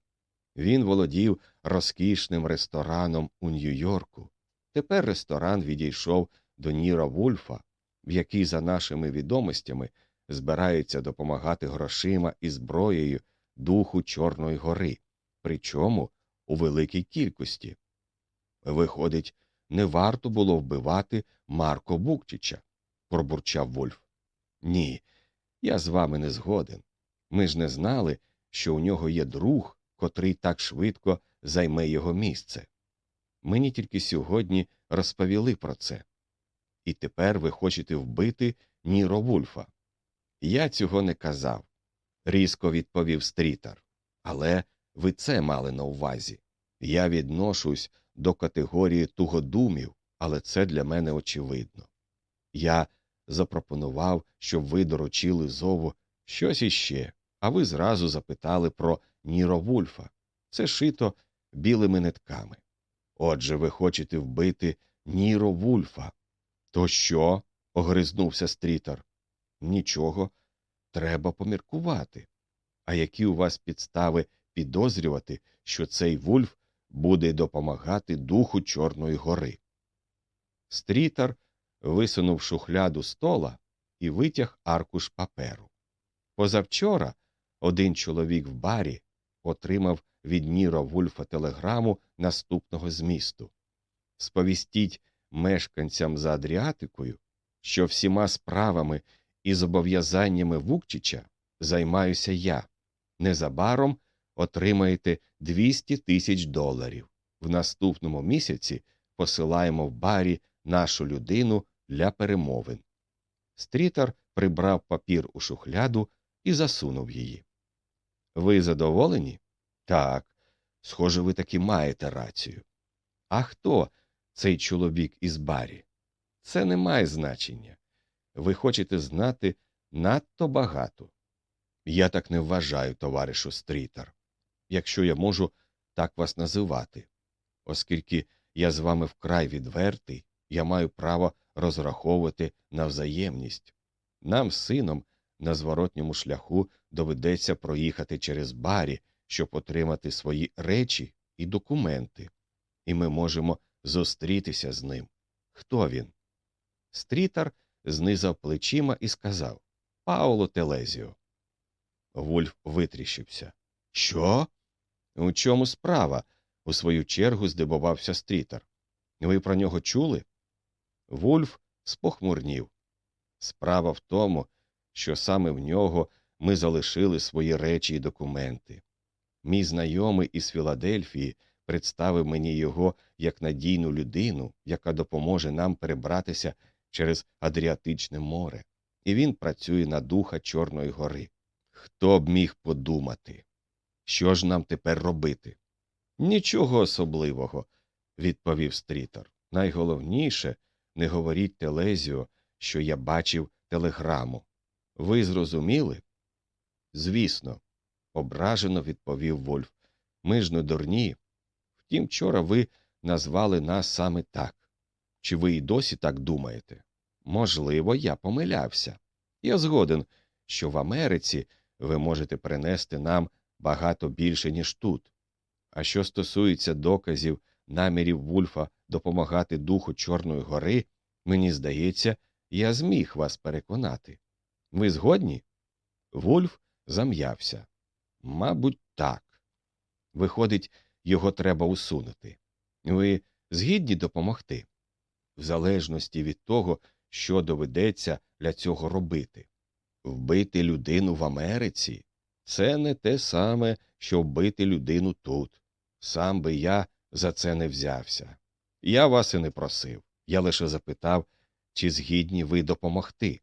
Він володів розкішним рестораном у Нью-Йорку. Тепер ресторан відійшов до Ніра Вульфа, в який, за нашими відомостями, збирається допомагати грошима і зброєю духу Чорної гори, причому у великій кількості. Виходить, не варто було вбивати Марко Букчича, пробурчав Вульф. Ні, я з вами не згоден. Ми ж не знали, що у нього є друг, котрий так швидко займе його місце. Мені тільки сьогодні розповіли про це. І тепер ви хочете вбити Ніро Вульфа. Я цього не казав, різко відповів стрітар. Але ви це мали на увазі. Я відношусь до категорії тугодумів, але це для мене очевидно. Я запропонував, щоб ви доручили зову щось іще, а ви зразу запитали про Ніро Вульфа. Це шито білими нитками. Отже, ви хочете вбити Ніро Вульфа. То що? огризнувся стрітер. Нічого, треба поміркувати. А які у вас підстави підозрювати, що цей Вульф буде допомагати духу Чорної гори? Стрітер висунув шухляду стола і витяг аркуш паперу. Позавчора один чоловік в барі отримав від Ніро Вульфа телеграму наступного змісту Сповістіть мешканцям за Адріатикою, що всіма справами і зобов'язаннями Вукчича займаюся я. Незабаром отримаєте 200 тисяч доларів. В наступному місяці посилаємо в барі нашу людину для перемовин. Стрітер прибрав папір у шухляду і засунув її. Ви задоволені? Так. Схоже, ви таки маєте рацію. А хто цей чоловік із барі? Це не має значення. Ви хочете знати надто багато. Я так не вважаю, товаришу Стрітер, якщо я можу так вас називати, оскільки я з вами вкрай відвертий, я маю право розраховувати на взаємність. Нам сином на зворотньому шляху доведеться проїхати через барі, щоб отримати свої речі і документи, і ми можемо зустрітися з ним. Хто він? Стрітар знизав плечима і сказав Пауло Телезіо. Вульф витріщився. Що? У чому справа? у свою чергу здивувався Стрітер. Ви про нього чули? Вульф спохмурнів. Справа в тому, що саме в нього ми залишили свої речі і документи. Мій знайомий із Філадельфії представив мені його як надійну людину, яка допоможе нам перебратися через Адріатичне море, і він працює на духа Чорної гори. Хто б міг подумати? Що ж нам тепер робити? Нічого особливого, відповів Стрітор. Найголовніше не говоріть Телезіо, що я бачив телеграму. Ви зрозуміли? Звісно, ображено відповів Вольф. Ми ж не дурні. Втім, вчора ви назвали нас саме так. Чи ви і досі так думаєте? Можливо, я помилявся. Я згоден, що в Америці ви можете принести нам багато більше, ніж тут. А що стосується доказів намірів Вульфа допомагати духу Чорної гори, мені здається, я зміг вас переконати. Ви згодні? Вульф зам'явся. Мабуть, так. Виходить, його треба усунути. Ви згідні допомогти? В залежності від того, що доведеться для цього робити. Вбити людину в Америці це не те саме, що вбити людину тут. Сам би я за це не взявся. Я вас і не просив. Я лише запитав, чи згідні ви допомогти.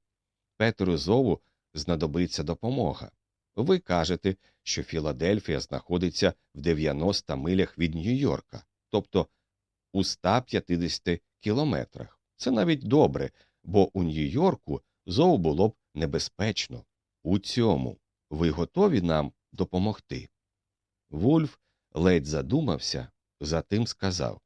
Петру Зову знадобиться допомога. Ви кажете, що Філадельфія знаходиться в 90 милях від Нью-Йорка, тобто у 150 кілометрах. Це навіть добре, бо у Нью-Йорку зов було б небезпечно. У цьому ви готові нам допомогти? Вульф ледь задумався, затим сказав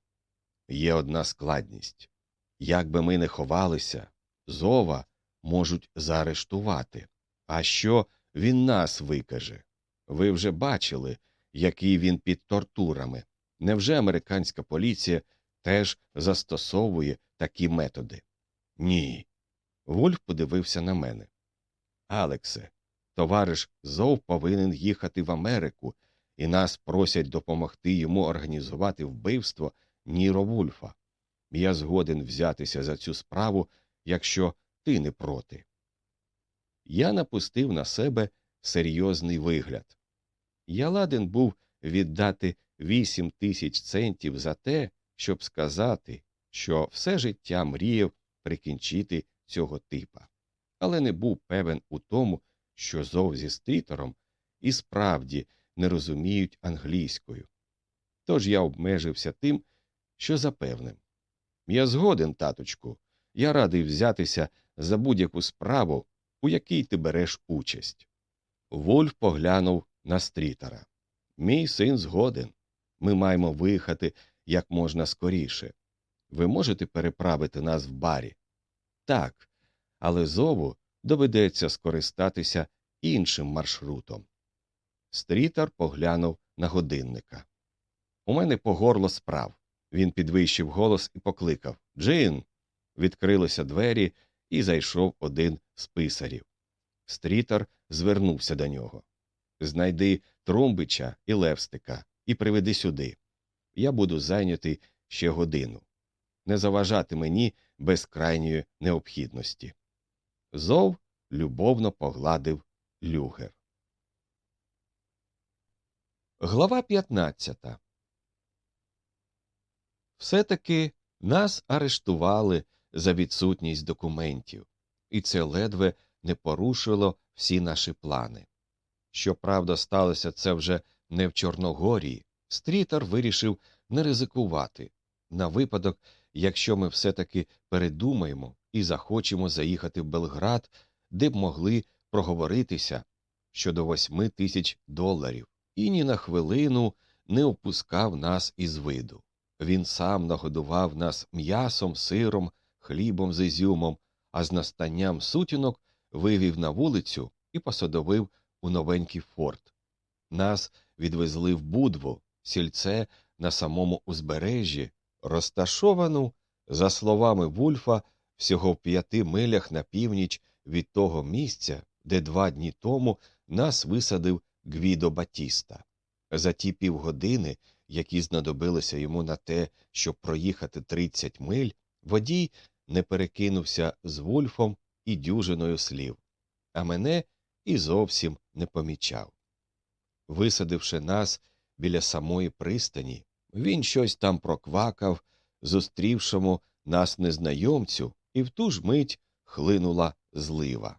Є одна складність. Як би ми не ховалися, зова можуть заарештувати. А що він нас викаже? Ви вже бачили, який він під тортурами. Невже американська поліція теж застосовує такі методи? Ні. Вульф подивився на мене. Алексе, товариш Зов повинен їхати в Америку, і нас просять допомогти йому організувати вбивство Ніро Вульфа. Я згоден взятися за цю справу, якщо ти не проти. Я напустив на себе серйозний вигляд. Я ладен був віддати вісім тисяч центів за те, щоб сказати, що все життя мріяв прикінчити цього типа, але не був певен у тому, що зов зі стритором і справді не розуміють англійською. Тож я обмежився тим, що запевнив. Я згоден, таточку, я радий взятися за будь-яку справу, у якій ти береш участь. Вольф поглянув на стрітера. Мій син згоден. Ми маємо виїхати як можна скоріше. Ви можете переправити нас в барі? Так, але зову доведеться скористатися іншим маршрутом. Стрітер поглянув на годинника. У мене по горло справ. Він підвищив голос і покликав Джин. Відкрилися двері, і зайшов один з писарів. Стрітер звернувся до нього. Знайди Трумбича і Левстика і приведи сюди. Я буду зайнятий ще годину. Не заважати мені без крайньої необхідності. Зов любовно погладив люгер. Глава 15 Все таки нас арештували за відсутність документів, і це ледве не порушило всі наші плани. Щоправда, сталося це вже не в Чорногорії. Стрітер вирішив не ризикувати на випадок, якщо ми все таки передумаємо і захочемо заїхати в Белград, де б могли проговоритися щодо восьми тисяч доларів, і ні на хвилину не опускав нас із виду. Він сам нагодував нас м'ясом, сиром, хлібом з ізюмом, а з настанням сутінок вивів на вулицю і посадовив у новенький форт. Нас відвезли в Будву, сільце на самому узбережжі, розташовану, за словами Вульфа, всього в п'яти милях на північ від того місця, де два дні тому нас висадив Гвідо Батіста. За ті півгодини, які знадобилися йому на те, щоб проїхати 30 миль, водій не перекинувся з Вульфом і дюжиною слів, а мене і зовсім не помічав. Висадивши нас біля самої пристані, він щось там проквакав, зустрівшому нас незнайомцю, і в ту ж мить хлинула злива.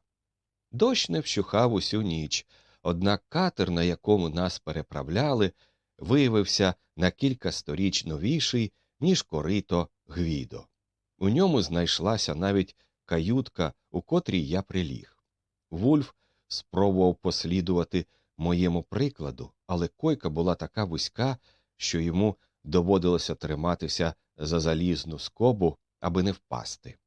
Дощ не вщухав усю ніч, однак катер, на якому нас переправляли, виявився на кілька сторіч новіший, ніж корито Гвідо. У ньому знайшлася навіть каютка, у котрій я приліг. Вульф спробував послідувати моєму прикладу, але койка була така вузька, що йому доводилося триматися за залізну скобу, аби не впасти.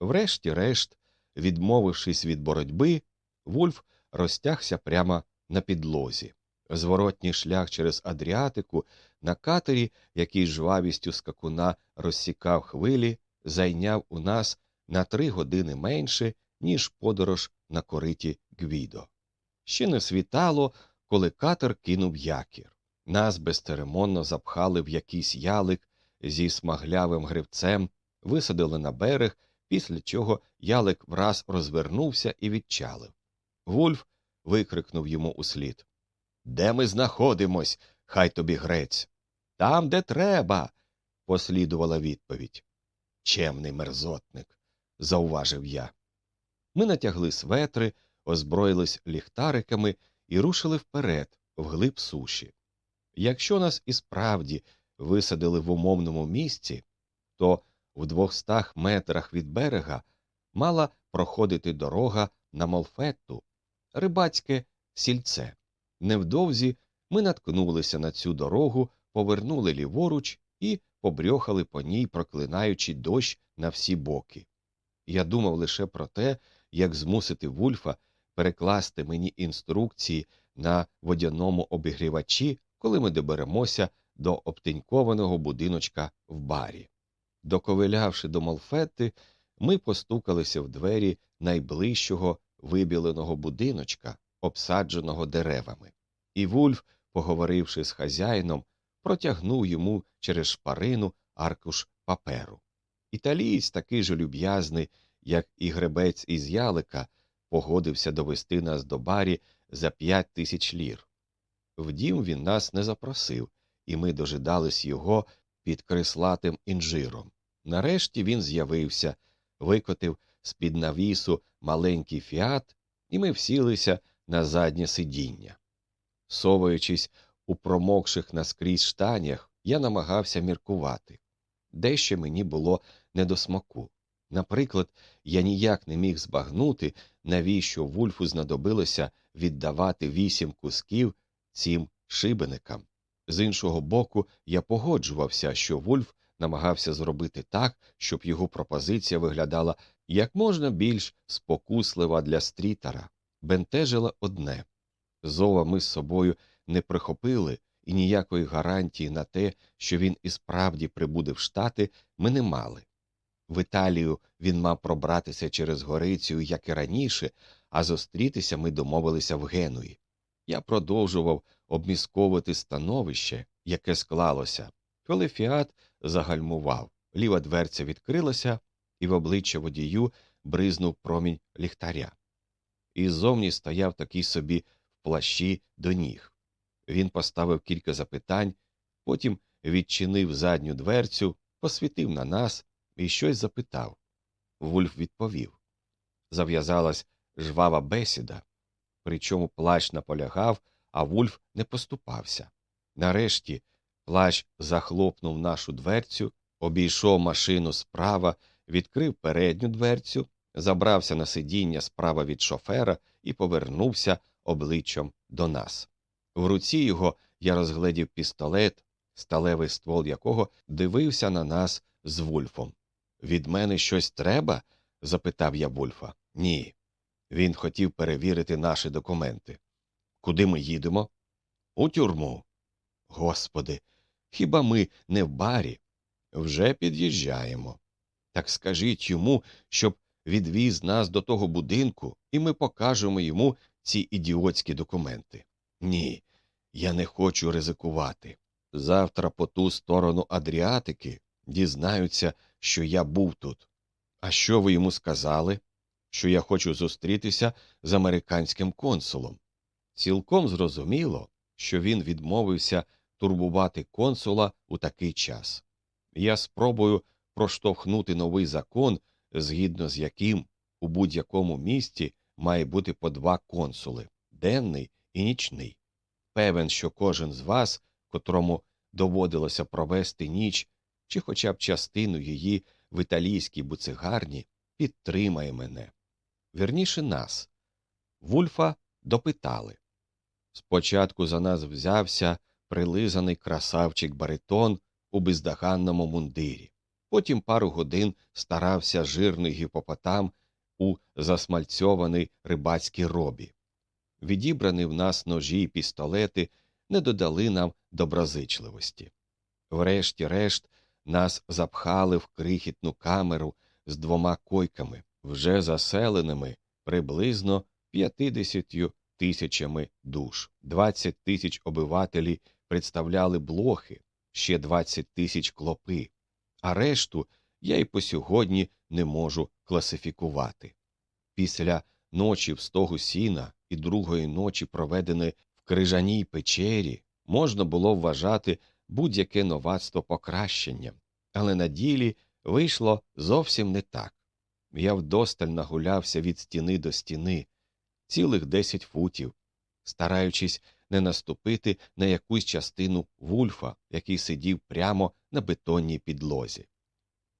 Врешті-решт, відмовившись від боротьби, Вульф розтягся прямо на підлозі. Зворотній шлях через Адріатику на катері, який жвавістю скакуна розсікав хвилі, зайняв у нас на три години менше, ніж подорож на кориті Гвідо. Ще не світало, коли катер кинув якір. Нас безцеремонно запхали в якийсь ялик зі смаглявим гривцем, висадили на берег, після чого ялик враз розвернувся і відчалив. Вульф викрикнув йому услід Де ми знаходимось? Хай тобі грець. Там, де треба. послідувала відповідь. Чемний мерзотник, зауважив я. Ми натягли светри, озброїлись ліхтариками і рушили вперед, вглиб суші. Якщо нас і справді висадили в умовному місці, то в двохстах метрах від берега мала проходити дорога на Молфетту, рибацьке сільце. Невдовзі ми наткнулися на цю дорогу, повернули ліворуч і побрьохали по ній, проклинаючи дощ на всі боки. Я думав лише про те, як змусити Вульфа перекласти мені інструкції на водяному обігрівачі, коли ми доберемося до обтинькованого будиночка в барі. Доковилявши до Молфетти, ми постукалися в двері найближчого вибіленого будиночка, обсадженого деревами. І Вульф, поговоривши з хазяїном, протягнув йому через шпарину аркуш паперу. Італієць, такий же люб'язний, як і гребець із ялика, погодився довести нас до барі за п'ять тисяч лір. Вдім, він нас не запросив, і ми дожидались його під крислатим інжиром. Нарешті він з'явився, викотив з під навісу маленький фіат, і ми всілися на заднє сидіння. Соваючись у промокших наскрізь штанях, я намагався міркувати. Дещо мені було не до смаку. Наприклад, я ніяк не міг збагнути, навіщо Вульфу знадобилося віддавати вісім кусків цим шибеникам. З іншого боку, я погоджувався, що Вульф намагався зробити так, щоб його пропозиція виглядала як можна більш спокуслива для стрітера. Бентежило одне зова ми з собою не прихопили, і ніякої гарантії на те, що він і справді прибуде в штати, ми не мали. В Італію він мав пробратися через Горицію, як і раніше, а зустрітися ми домовилися в Генуї. Я продовжував обмісковувати становище, яке склалося, коли фіат загальмував, ліва дверця відкрилася, і в обличчя водію бризнув промінь ліхтаря. І ззовні стояв такий собі в плащі до ніг. Він поставив кілька запитань, потім відчинив задню дверцю, посвітив на нас і щось запитав. Вульф відповів. Зав'язалась жвава бесіда, причому плащ наполягав, а Вульф не поступався. Нарешті плащ захлопнув нашу дверцю, обійшов машину справа, відкрив передню дверцю, забрався на сидіння справа від шофера і повернувся обличчям до нас. В руці його я розгледів пістолет, сталевий ствол якого дивився на нас з Вульфом. Від мене щось треба? запитав я Вульфа. Ні. Він хотів перевірити наші документи. Куди ми їдемо? У тюрму. Господи, хіба ми не в барі? Вже під'їжджаємо. Так скажіть йому, щоб відвіз нас до того будинку, і ми покажемо йому ці ідіотські документи. Ні, я не хочу ризикувати. Завтра по ту сторону Адріатики дізнаються, що я був тут. А що ви йому сказали? Що я хочу зустрітися з американським консулом. Цілком зрозуміло, що він відмовився турбувати консула у такий час. Я спробую проштовхнути новий закон, згідно з яким у будь-якому місті має бути по два консули денний і нічний. Певен, що кожен з вас, котрому доводилося провести ніч чи хоча б частину її в італійській буцигарні, підтримає мене. Вірніше нас. Вульфа допитали. Спочатку за нас взявся прилизаний красавчик баритон у бездоганному мундирі. Потім пару годин старався жирний гіпопотам у засмальцьованій рибацькій робі. Відібрані в нас ножі й пістолети не додали нам доброзичливості. Врешті-решт нас запхали в крихітну камеру з двома койками, вже заселеними приблизно 50 тисячами душ. 20 тисяч обивателів представляли блохи, ще 20 тисяч клопи, а решту я й по сьогодні не можу класифікувати. Після ночі в стогу сіна і другої ночі, проведеної в крижаній печері, можна було вважати будь-яке новацтво покращенням, але на ділі вийшло зовсім не так. Я вдосталь нагулявся від стіни до стіни, цілих десять футів, стараючись не наступити на якусь частину вульфа, який сидів прямо на бетонній підлозі.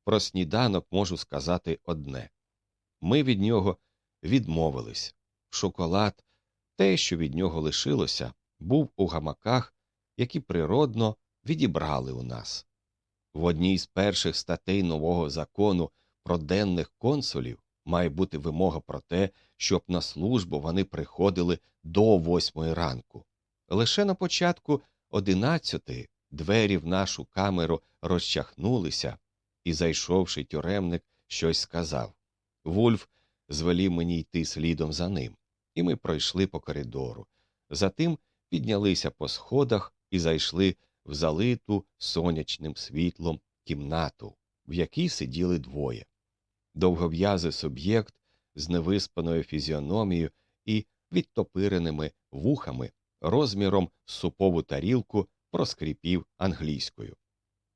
Про сніданок можу сказати одне ми від нього відмовились. Шоколад, те, що від нього лишилося, був у гамаках, які природно відібрали у нас. В одній з перших статей нового закону про денних консулів має бути вимога про те, щоб на службу вони приходили до восьмої ранку. Лише на початку одинадцятої двері в нашу камеру розчахнулися, і, зайшовши тюремник, щось сказав. Вульф звелів мені йти слідом за ним, і ми пройшли по коридору. Затим піднялися по сходах і зайшли в залиту сонячним світлом кімнату, в якій сиділи двоє. Довгов'язий суб'єкт з невиспаною фізіономією і відтопиреними вухами розміром супову тарілку проскріпів англійською.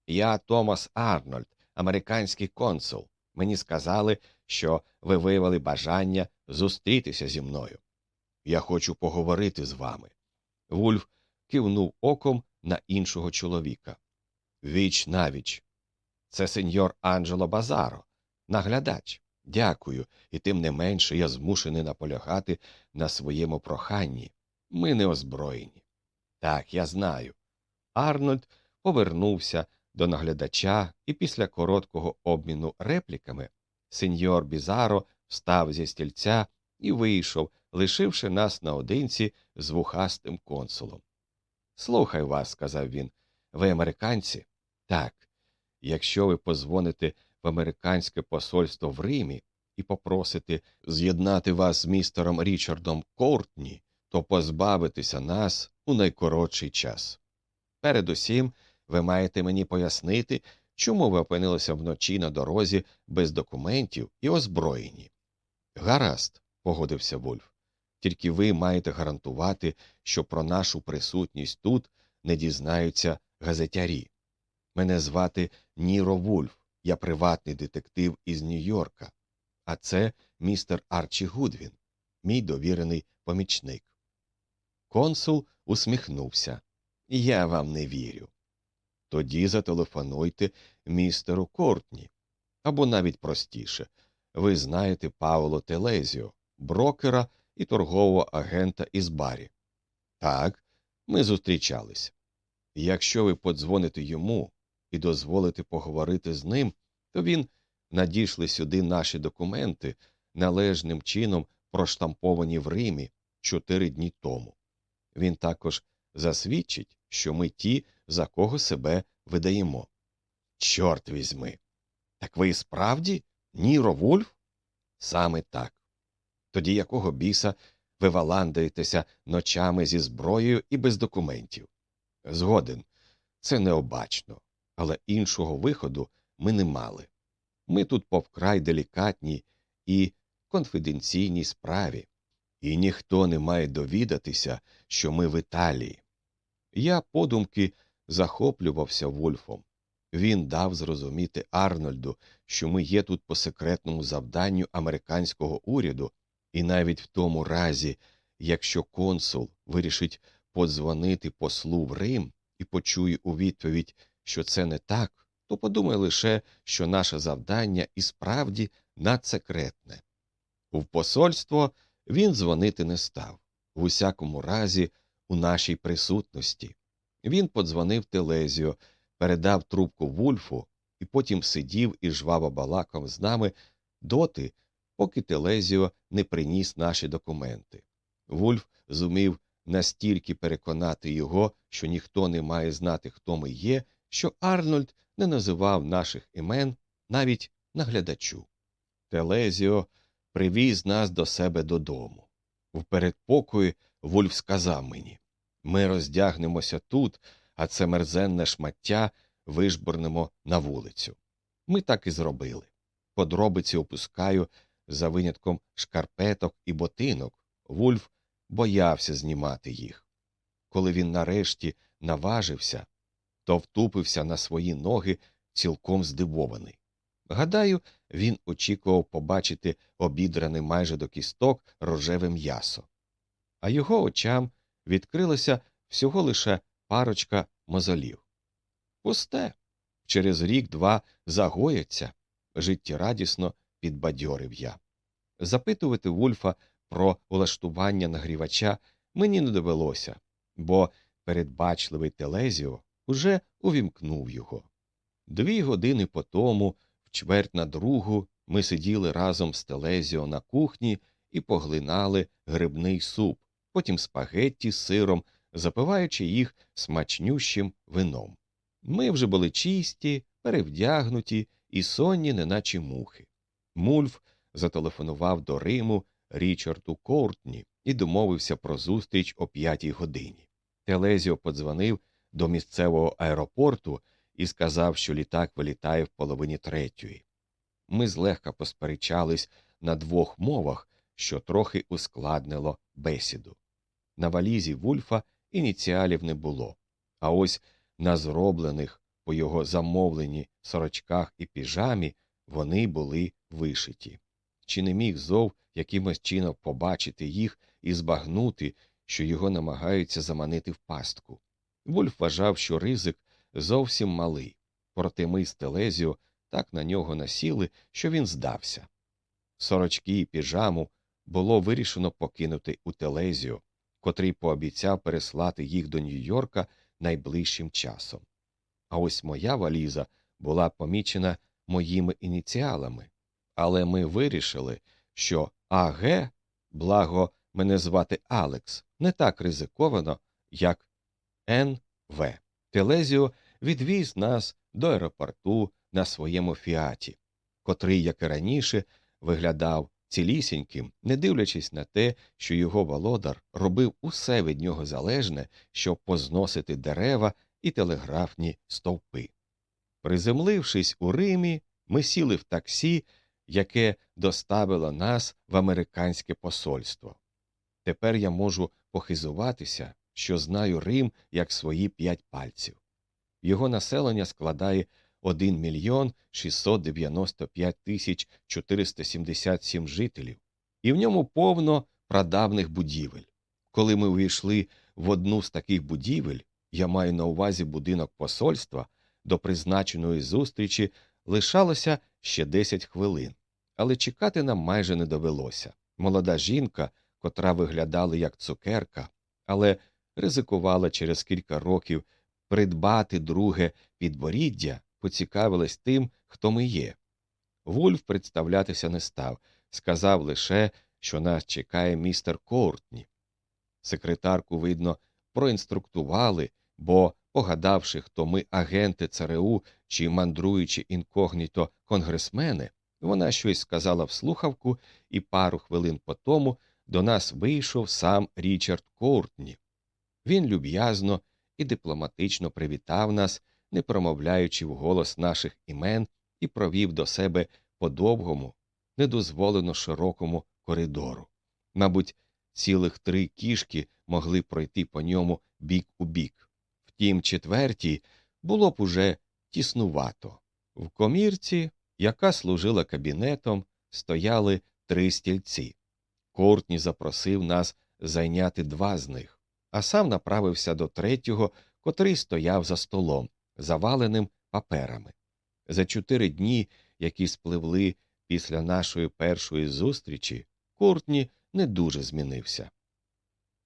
Я Томас Арнольд, американський консул. Мені сказали, що ви виявили бажання зустрітися зі мною. Я хочу поговорити з вами. Вульф кивнув оком на іншого чоловіка. Віч навіч. Це сеньор Анджело Базаро, наглядач. Дякую, і тим не менше я змушений наполягати на своєму проханні. Ми не озброєні. Так, я знаю. Арнольд повернувся до наглядача, і після короткого обміну репліками сеньор Бізаро встав зі стільця і вийшов, лишивши нас наодинці з вухастим консулом. Слухай вас, сказав він. Ви американці? Так. Якщо ви позвоните в американське посольство в Римі і попросите з'єднати вас з містером Річардом Кортні, то позбавитеся нас у найкоротший час. Передусім, ви маєте мені пояснити, чому ви опинилися вночі на дорозі без документів і озброєні. Гаразд, погодився Вольф. Тільки ви маєте гарантувати, що про нашу присутність тут не дізнаються газетярі. Мене звати Ніро Вульф, я приватний детектив із Нью-Йорка, а це містер Арчі Гудвін, мій довірений помічник. Консул усміхнувся. Я вам не вірю. Тоді зателефонуйте містеру Кортні. Або навіть простіше ви знаєте Пауло Телезіо, брокера і торгового агента із барі. Так, ми зустрічались. Якщо ви подзвоните йому і дозволите поговорити з ним, то він надійшли сюди наші документи, належним чином проштамповані в Римі чотири дні тому. Він також засвідчить, що ми ті, за кого себе видаємо. Чорт візьми. Так ви і справді Ніро Вульф? Саме так. Тоді якого біса ви валандаєтеся ночами зі зброєю і без документів? Згоден, це необачно, але іншого виходу ми не мали. Ми тут по вкрай делікатній і конфіденційній справі, і ніхто не має довідатися, що ми в Італії. Я подумки захоплювався Вольфом. Він дав зрозуміти Арнольду, що ми є тут по секретному завданню американського уряду, і навіть в тому разі, якщо консул вирішить подзвонити послу в Рим і почує у відповідь, що це не так, то подумай лише, що наше завдання і справді надсекретне. В посольство він дзвонити не став, в усякому разі, у нашій присутності. Він подзвонив Телезіо, передав трубку Вульфу і потім сидів і жваво балакав з нами доти, поки Телезіо не приніс наші документи. Вульф зумів настільки переконати його, що ніхто не має знати, хто ми є, що Арнольд не називав наших імен навіть наглядачу. Телезіо привіз нас до себе додому. В передпокої Вульф сказав мені ми роздягнемося тут, а це мерзенне шмаття вижбурнемо на вулицю. Ми так і зробили. Подробиці опускаю за винятком шкарпеток і ботинок. Вульф боявся знімати їх. Коли він нарешті наважився, то втупився на свої ноги цілком здивований. Гадаю, він очікував побачити обідране майже до кісток рожеве м'ясо, а його очам відкрилася всього лише парочка мозолів. Пусте, через рік два загояться, життєрадісно підбадьорив я. Запитувати Вульфа про влаштування нагрівача мені не довелося, бо передбачливий Телезіо уже увімкнув його. Дві години по тому, в чверть на другу, ми сиділи разом з Телезіо на кухні і поглинали грибний суп, потім спагетті з сиром, запиваючи їх смачнющим вином. Ми вже були чисті, перевдягнуті і сонні, неначе мухи. Мульф зателефонував до Риму Річарду Кортні і домовився про зустріч о п'ятій годині. Телезіо подзвонив до місцевого аеропорту і сказав, що літак вилітає в половині третьої. Ми злегка посперечались на двох мовах, що трохи ускладнило бесіду. На валізі Вульфа ініціалів не було, а ось на зроблених по його замовленні сорочках і піжамі вони були вишиті. Чи не міг зов якимось чином побачити їх і збагнути, що його намагаються заманити в пастку? Вульф вважав, що ризик зовсім малий, проте ми з Телезіо так на нього насіли, що він здався. Сорочки і піжаму було вирішено покинути у Телезіо, котрий пообіцяв переслати їх до Нью-Йорка найближчим часом. А ось моя валіза була помічена моїми ініціалами, але ми вирішили, що АГ, благо мене звати Алекс, не так ризиковано, як НВ. Телезіо відвіз нас до аеропорту на своєму фіаті, котрий, як і раніше, виглядав цілісіньким, не дивлячись на те, що його володар робив усе від нього залежне, щоб позносити дерева і телеграфні стовпи. Приземлившись у Римі, ми сіли в таксі, яке доставило нас в американське посольство. Тепер я можу похизуватися, що знаю Рим як свої п'ять пальців. Його населення складає 1 мільйон 695 тисяч 477 жителів, і в ньому повно прадавних будівель. Коли ми увійшли в одну з таких будівель, я маю на увазі будинок посольства, до призначеної зустрічі лишалося ще 10 хвилин, але чекати нам майже не довелося. Молода жінка, котра виглядала як цукерка, але ризикувала через кілька років придбати друге підборіддя, поцікавилась тим, хто ми є. Вульф представлятися не став, сказав лише, що нас чекає містер Кортні. Секретарку, видно, проінструктували, бо, погадавши, хто ми агенти ЦРУ чи мандруючі інкогніто конгресмени, вона щось сказала в слухавку, і пару хвилин по тому до нас вийшов сам Річард Кортні. Він люб'язно і дипломатично привітав нас, не промовляючи вголос наших імен, і провів до себе по довгому, недозволено широкому коридору. Мабуть, цілих три кішки могли пройти по ньому бік у бік. Втім, четвертій було б уже тіснувато. В комірці, яка служила кабінетом, стояли три стільці. Кортні запросив нас зайняти два з них, а сам направився до третього, котрий стояв за столом, заваленим паперами. За чотири дні, які спливли після нашої першої зустрічі, Кортні не дуже змінився.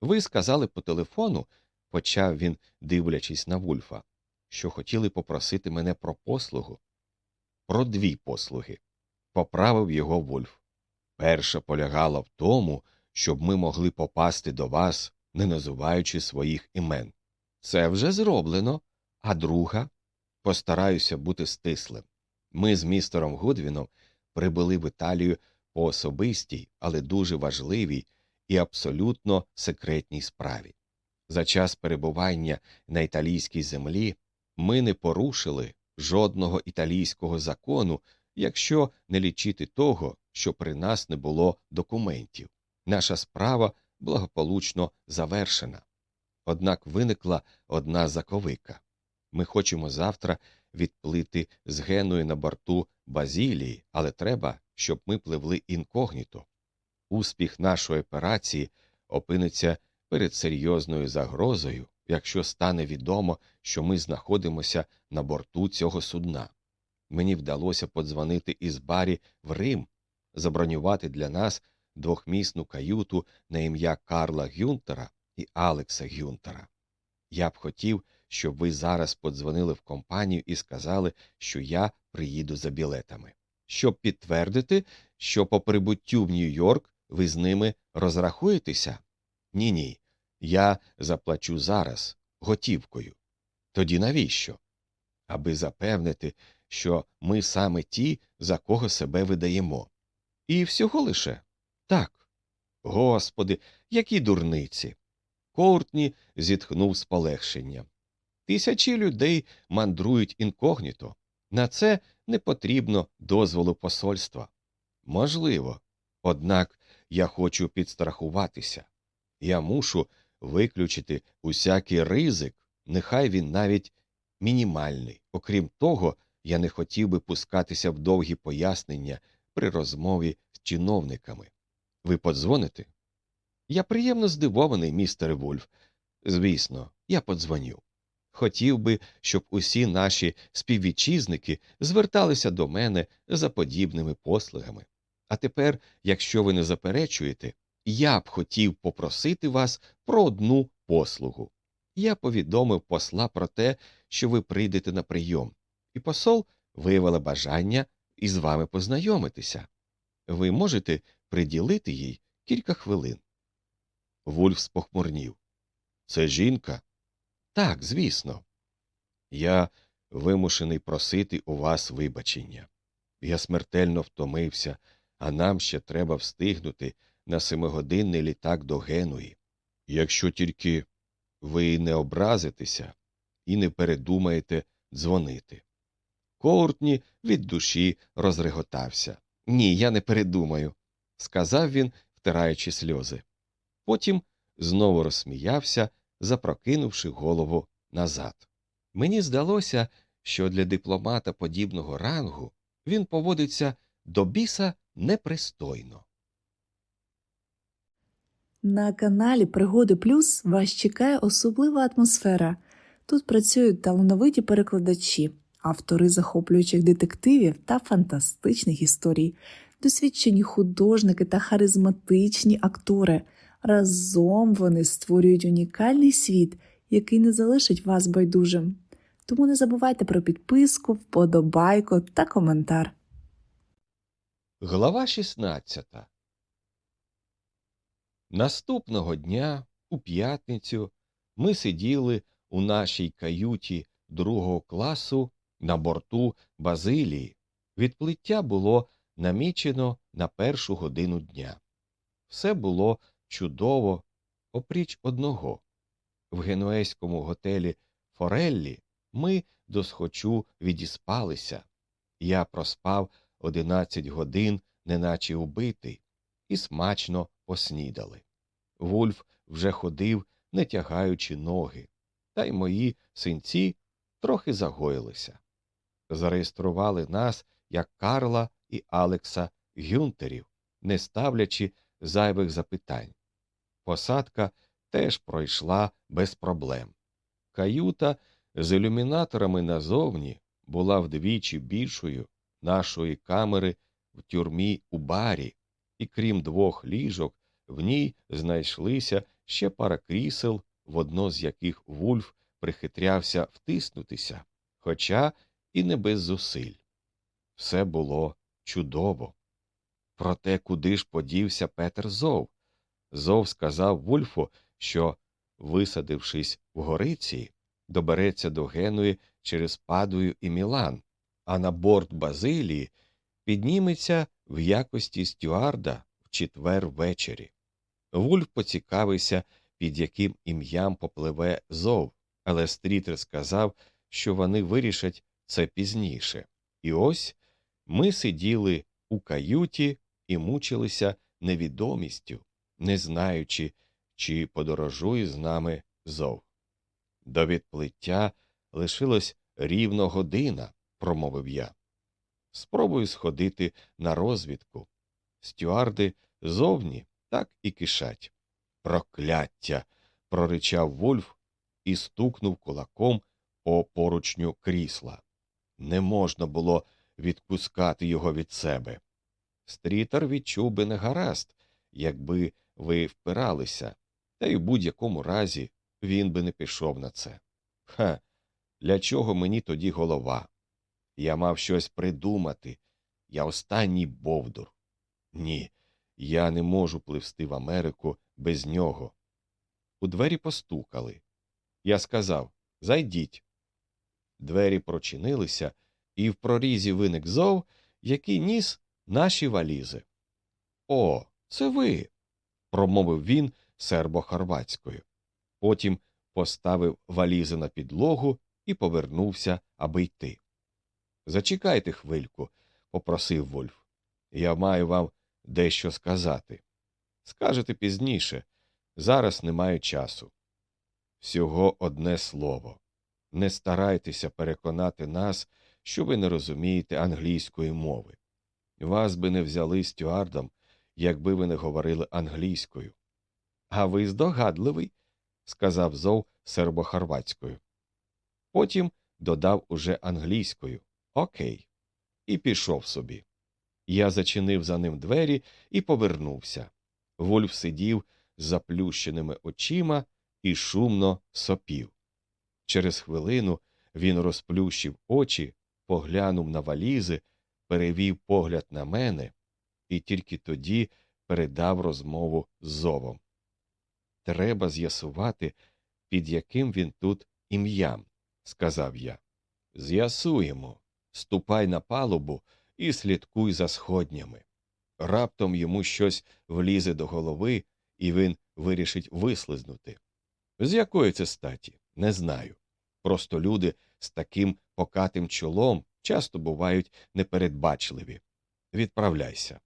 Ви сказали по телефону, почав він, дивлячись на Вульфа, що хотіли попросити мене про послугу. Про дві послуги. Поправив його Вульф. Перша полягала в тому, щоб ми могли попасти до вас, не називаючи своїх імен. Це вже зроблено. А друга постараюся бути стислим. Ми з містером Гудвіном прибули в Італію по особистій, але дуже важливій і абсолютно секретній справі. За час перебування на італійській землі ми не порушили жодного італійського закону, якщо не лічити того, що при нас не було документів. Наша справа благополучно завершена. Однак виникла одна заковика. Ми хочемо завтра відплити з Геною на борту Базілії, але треба, щоб ми пливли інкогніто. Успіх нашої операції опиниться перед серйозною загрозою, якщо стане відомо, що ми знаходимося на борту цього судна. Мені вдалося подзвонити із барі в Рим, забронювати для нас двохмісну каюту на ім'я Карла Гюнтера і Алекса Гюнтера. Я б хотів, щоб ви зараз подзвонили в компанію і сказали, що я приїду за білетами, щоб підтвердити, що по прибуттю в Нью-Йорк ви з ними розрахуєтеся? Ні, ні. Я заплачу зараз готівкою. Тоді навіщо? Аби запевнити, що ми саме ті, за кого себе видаємо. І всього лише так. Господи, які дурниці. Кортні зітхнув з полегшенням. Тисячі людей мандрують інкогніто. На це не потрібно дозволу посольства. Можливо, однак я хочу підстрахуватися. Я мушу виключити усякий ризик, нехай він навіть мінімальний. Окрім того, я не хотів би пускатися в довгі пояснення при розмові з чиновниками. Ви подзвоните? Я приємно здивований, містере Вульф. Звісно, я подзвоню. Хотів би, щоб усі наші співвітчизники зверталися до мене за подібними послугами. А тепер, якщо ви не заперечуєте, я б хотів попросити вас про одну послугу. Я повідомив посла про те, що ви прийдете на прийом, і посол виявила бажання із вами познайомитися. Ви можете приділити їй кілька хвилин. Вульф спохмурнів. Це жінка? Так, звісно. Я вимушений просити у вас вибачення. Я смертельно втомився, а нам ще треба встигнути на семигодинний літак до Генуї. Якщо тільки ви не образитеся і не передумаєте дзвонити. Коуртні від душі розреготався. Ні, я не передумаю, сказав він, втираючи сльози. Потім знову розсміявся, запрокинувши голову назад. Мені здалося, що для дипломата подібного рангу він поводиться до біса непристойно. На каналі Пригоди Плюс вас чекає особлива атмосфера. Тут працюють талановиті перекладачі, автори захоплюючих детективів та фантастичних історій, досвідчені художники та харизматичні актори. Разом вони створюють унікальний світ який не залишить вас байдужим. Тому не забувайте про підписку, вподобайку та коментар. Глава 16 Наступного дня, у п'ятницю, ми сиділи у нашій каюті другого класу на борту Базилії. Відплиття було намічено на першу годину дня. Все було чудово, опріч одного. В генуезькому готелі Фореллі ми досхочу відіспалися. Я проспав одинадцять годин, неначе убитий, і смачно поснідали. Вульф вже ходив, не тягаючи ноги, та й мої синці трохи загоїлися. Зареєстрували нас як Карла і Алекса Гюнтерів, не ставлячи зайвих запитань. Посадка теж пройшла без проблем. Каюта з ілюмінаторами назовні була вдвічі більшою нашої камери в тюрмі у барі, і крім двох ліжок, в ній знайшлися ще пара крісел, в одно з яких Вульф прихитрявся втиснутися, хоча і не без зусиль. Все було чудово. Проте куди ж подівся Петер Зов? Зов сказав Вульфу, що, висадившись в Гориці, добереться до Генуї через Падую і Мілан, а на борт Базилії підніметься в якості стюарда в четвер ввечері. Вульф поцікавився, під яким ім'ям попливе зов, але стрітер сказав, що вони вирішать це пізніше. І ось ми сиділи у каюті і мучилися невідомістю, не знаючи, чи подорожує з нами зов. До відплиття лишилось рівно година, промовив я. Спробую сходити на розвідку. Стюарди зовні так і кишать. Прокляття. проричав Вольф і стукнув кулаком по поручню крісла. Не можна було відпускати його від себе. Стрітер відчув би негаразд, якби ви впиралися, та й в будь-якому разі він би не пішов на це. Ха, для чого мені тоді голова? Я мав щось придумати. Я останній бовдур. Ні, я не можу пливсти в Америку без нього. У двері постукали. Я сказав Зайдіть. Двері прочинилися, і в прорізі виник зов, який ніс наші валізи. О, це ви. промовив він сербо-хорватською. Потім поставив валізи на підлогу і повернувся, аби йти. Зачекайте хвильку, попросив Вольф. Я маю вам дещо сказати. Скажете пізніше, зараз немає часу. Всього одне слово. Не старайтеся переконати нас, що ви не розумієте англійської мови. Вас би не взяли стюардом, якби ви не говорили англійською. А ви здогадливий, сказав зов сербохорватською. Потім додав уже англійською Окей, і пішов собі. Я зачинив за ним двері і повернувся. Вольф сидів з заплющеними очима і шумно сопів. Через хвилину він розплющив очі, поглянув на валізи, перевів погляд на мене і тільки тоді передав розмову з зовом. Треба з'ясувати, під яким він тут ім'ям, сказав я. З'ясуємо. Ступай на палубу і слідкуй за сходнями. Раптом йому щось влізе до голови, і він вирішить вислизнути. З якої це статі? Не знаю. Просто люди з таким покатим чолом часто бувають непередбачливі. Відправляйся.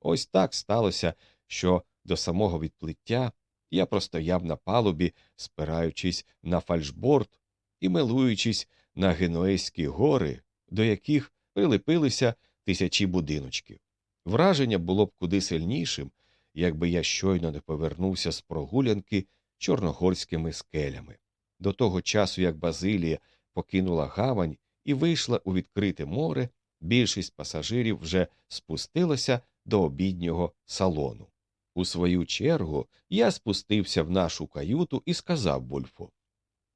Ось так сталося, що до самого відплиття я простояв на палубі, спираючись на фальшборд і милуючись на Генуезькі гори, до яких прилепилися тисячі будиночків. Враження було б куди сильнішим, якби я щойно не повернувся з прогулянки чорногорськими скелями. До того часу, як Базилія покинула гавань і вийшла у відкрите море, більшість пасажирів вже спустилася до обіднього салону. У свою чергу я спустився в нашу каюту і сказав Вульфу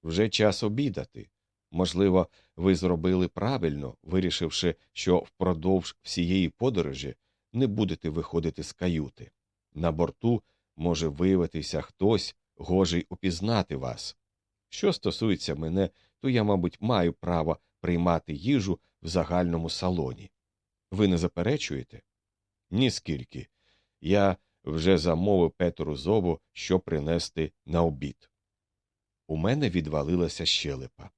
Вже час обідати. Можливо, ви зробили правильно, вирішивши, що впродовж всієї подорожі не будете виходити з каюти. На борту може виявитися хтось, гожий упізнати вас. Що стосується мене, то я, мабуть, маю право приймати їжу в загальному салоні. Ви не заперечуєте? Ніскільки. Я вже замовив Петру зову, що принести на обід. У мене відвалилася щелепа.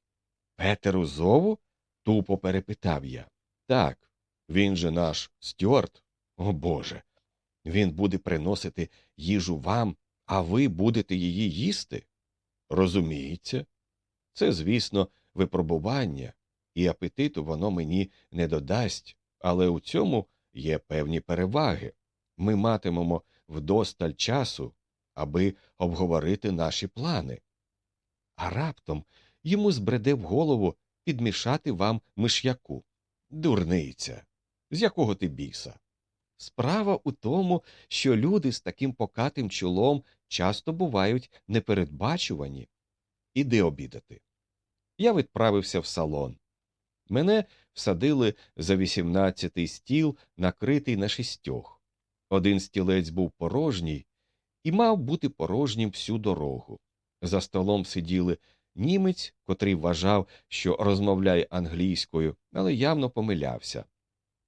Петеру зову? тупо перепитав я. Так, він же наш стюарт. О Боже. Він буде приносити їжу вам, а ви будете її їсти? Розуміється. Це, звісно, випробування, і апетиту воно мені не додасть, але у цьому є певні переваги. Ми матимемо вдосталь часу, аби обговорити наші плани. А раптом йому збреде в голову підмішати вам миш'яку. Дурниця. З якого ти біса? Справа у тому, що люди з таким покатим чолом часто бувають непередбачувані. Іди обідати. Я відправився в салон. Мене всадили за вісімнадцятий стіл, накритий на шістьох. Один стілець був порожній і мав бути порожнім всю дорогу. За столом сиділи німець, котрий вважав, що розмовляє англійською, але явно помилявся.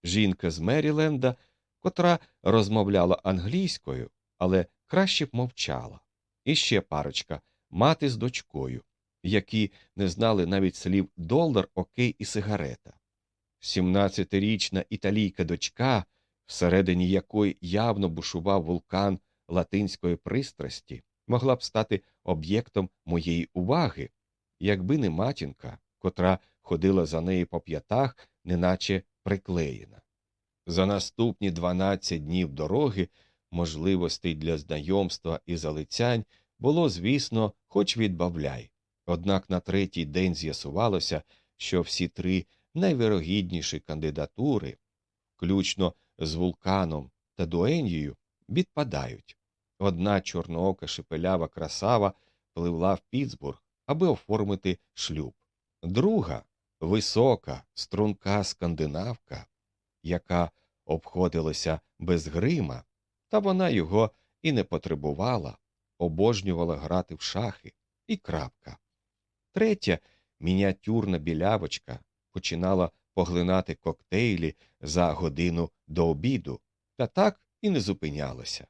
Жінка з Меріленда, котра розмовляла англійською, але краще б мовчала. І ще парочка мати з дочкою, які не знали навіть слів долар, окей і сигарета. Сімнадцятирічна італійка дочка, всередині якої явно бушував вулкан латинської пристрасті, могла б стати об'єктом моєї уваги, якби не матінка, котра ходила за нею по п'ятах, неначе приклеєна. За наступні дванадцять днів дороги можливостей для знайомства і залицянь було, звісно, хоч відбавляй. Однак на третій день з'ясувалося, що всі три найвирогідніші кандидатури, включно з вулканом та дуеньєю, відпадають. Одна чорноока шепелява красава пливла в Пітсбург, аби оформити шлюб. Друга висока, струнка скандинавка, яка обходилася без грима, та вона його і не потребувала, обожнювала грати в шахи і крапка. Третя мініатюрна білявочка починала поглинати коктейлі за годину до обіду, та так і не зупинялася.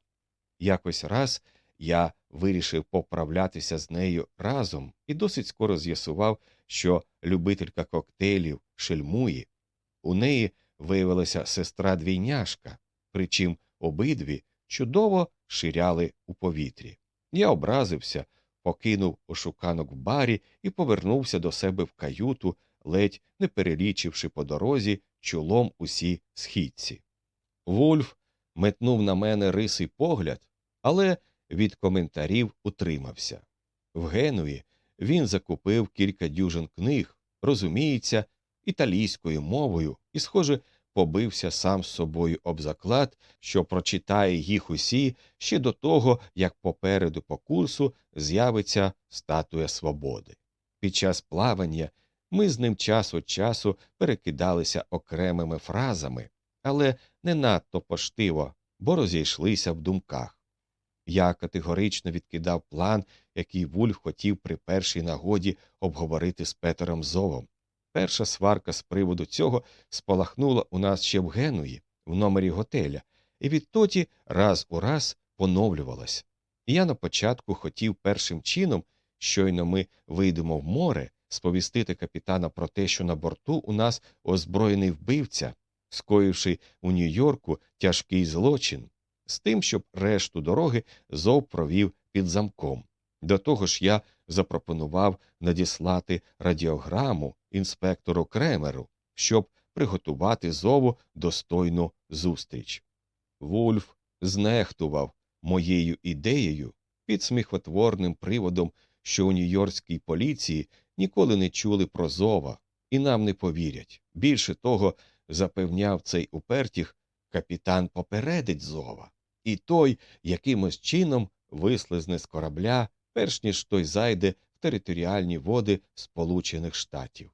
Якось раз я вирішив поправлятися з нею разом і досить скоро з'ясував, що любителька коктейлів шельмує. У неї виявилася сестра двійняшка, причим обидві чудово ширяли у повітрі. Я образився, покинув ошуканок в барі і повернувся до себе в каюту, ледь не перелічивши по дорозі чолом усі східці. Вульф метнув на мене рисий погляд, але від коментарів утримався. В Генуї він закупив кілька дюжин книг, розуміється, італійською мовою і, схоже, побився сам з собою об заклад, що прочитає їх усі ще до того, як попереду по курсу з'явиться статуя свободи. Під час плавання ми з ним час від часу перекидалися окремими фразами, але не надто поштиво, бо розійшлися в думках. Я категорично відкидав план, який Вульф хотів при першій нагоді обговорити з Петером Зовом. Перша сварка з приводу цього спалахнула у нас ще в Генуї, в номері готеля, і відтоді раз у раз поновлювалась. Я на початку хотів першим чином, щойно ми вийдемо в море, сповістити капітана про те, що на борту у нас озброєний вбивця, скоївши у Нью-Йорку тяжкий злочин, з тим, щоб решту дороги зов провів під замком. До того ж я запропонував надіслати радіограму інспектору Кремеру, щоб приготувати зову достойну зустріч. Вульф знехтував моєю ідеєю під сміхотворним приводом, що у нью-йоркській поліції ніколи не чули про зова і нам не повірять. Більше того, запевняв цей упертіх, капітан попередить зова, і той якимось чином вислизне з корабля, перш ніж той зайде в територіальні води Сполучених Штатів.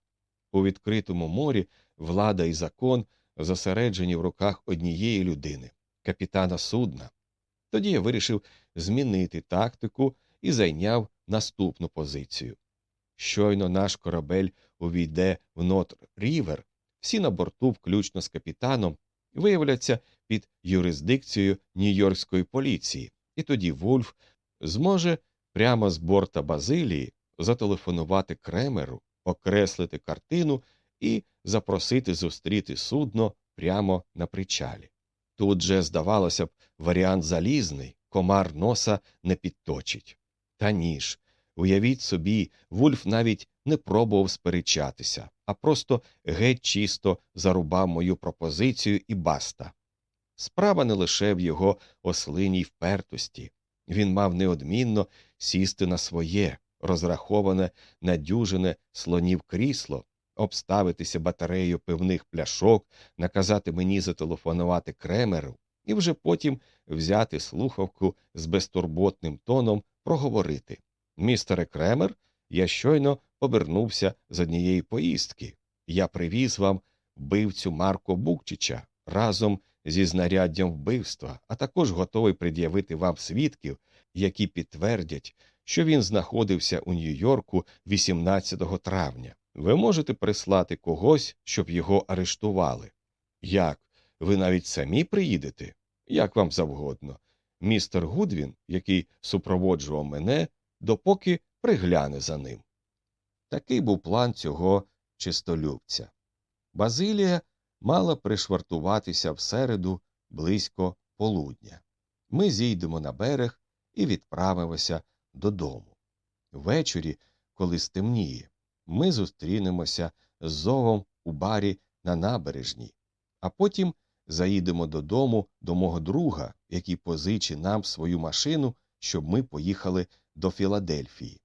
У відкритому морі влада і закон зосереджені в руках однієї людини капітана судна. Тоді я вирішив змінити тактику і зайняв наступну позицію. Щойно наш корабель увійде в Норт Рівер, всі на борту, включно з капітаном, виявляться під юрисдикцією Нью-Йоркської поліції, і тоді Вульф зможе прямо з борта Базилії зателефонувати Кремеру, окреслити картину і запросити зустріти судно прямо на причалі. Тут же, здавалося б, варіант залізний, комар носа не підточить. Та ніж. Уявіть собі, Вульф навіть не пробував сперечатися, а просто геть чисто зарубав мою пропозицію і баста. Справа не лише в його ослиній впертості. Він мав неодмінно сісти на своє, розраховане на дюжине слонів крісло, обставитися батареєю пивних пляшок, наказати мені зателефонувати кремеру і вже потім взяти слухавку з безтурботним тоном проговорити Містере Кремер, я щойно повернувся з однієї поїздки. Я привіз вам вбивцю Марко Букчича разом зі знаряддям вбивства, а також готовий пред'явити вам свідків, які підтвердять, що він знаходився у Нью-Йорку 18 травня. Ви можете прислати когось, щоб його арештували. Як? Ви навіть самі приїдете? Як вам завгодно. Містер Гудвін, який супроводжував мене, допоки пригляне за ним. Такий був план цього чистолюбця. Базилія мала пришвартуватися в середу близько полудня. Ми зійдемо на берег і відправимося додому. Ввечері, коли стемніє, ми зустрінемося з зовом у барі на набережній, а потім заїдемо додому до мого друга, який позичить нам свою машину, щоб ми поїхали до Філадельфії.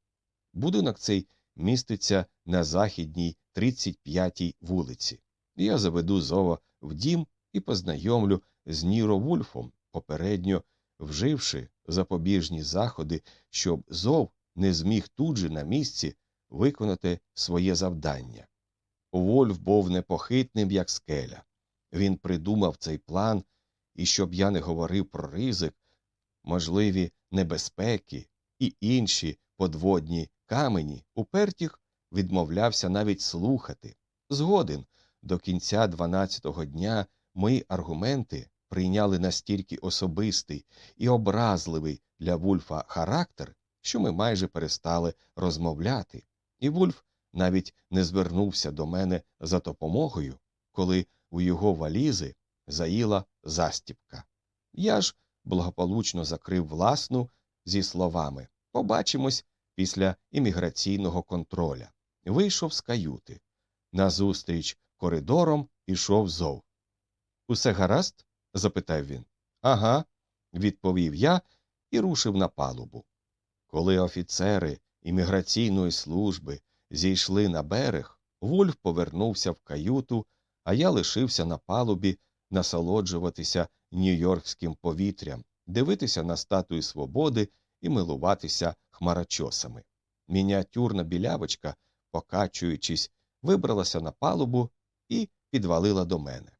Будинок цей міститься на західній 35-й вулиці. Я заведу зова в дім і познайомлю з Ніро Вульфом, попередньо вживши запобіжні заходи, щоб зов не зміг тут же на місці виконати своє завдання. Вольф був непохитним, як скеля. Він придумав цей план, і щоб я не говорив про ризик, можливі небезпеки і інші подводні камені, упертіх відмовлявся навіть слухати. Згоден, до кінця дванадцятого дня мої аргументи прийняли настільки особистий і образливий для Вульфа характер, що ми майже перестали розмовляти, і Вульф навіть не звернувся до мене за допомогою, коли у його валізи заїла застіпка. Я ж благополучно закрив власну зі словами Побачимось після імміграційного контроля. Вийшов з каюти. Назустріч коридором ішов зов. Усе гаразд? Запитав він. Ага, відповів я і рушив на палубу. Коли офіцери імміграційної служби зійшли на берег, Вульф повернувся в каюту, а я лишився на палубі насолоджуватися нью-йоркським повітрям, дивитися на статуї свободи і милуватися хмарочосами. Мініатюрна білявочка, покачуючись, вибралася на палубу і підвалила до мене.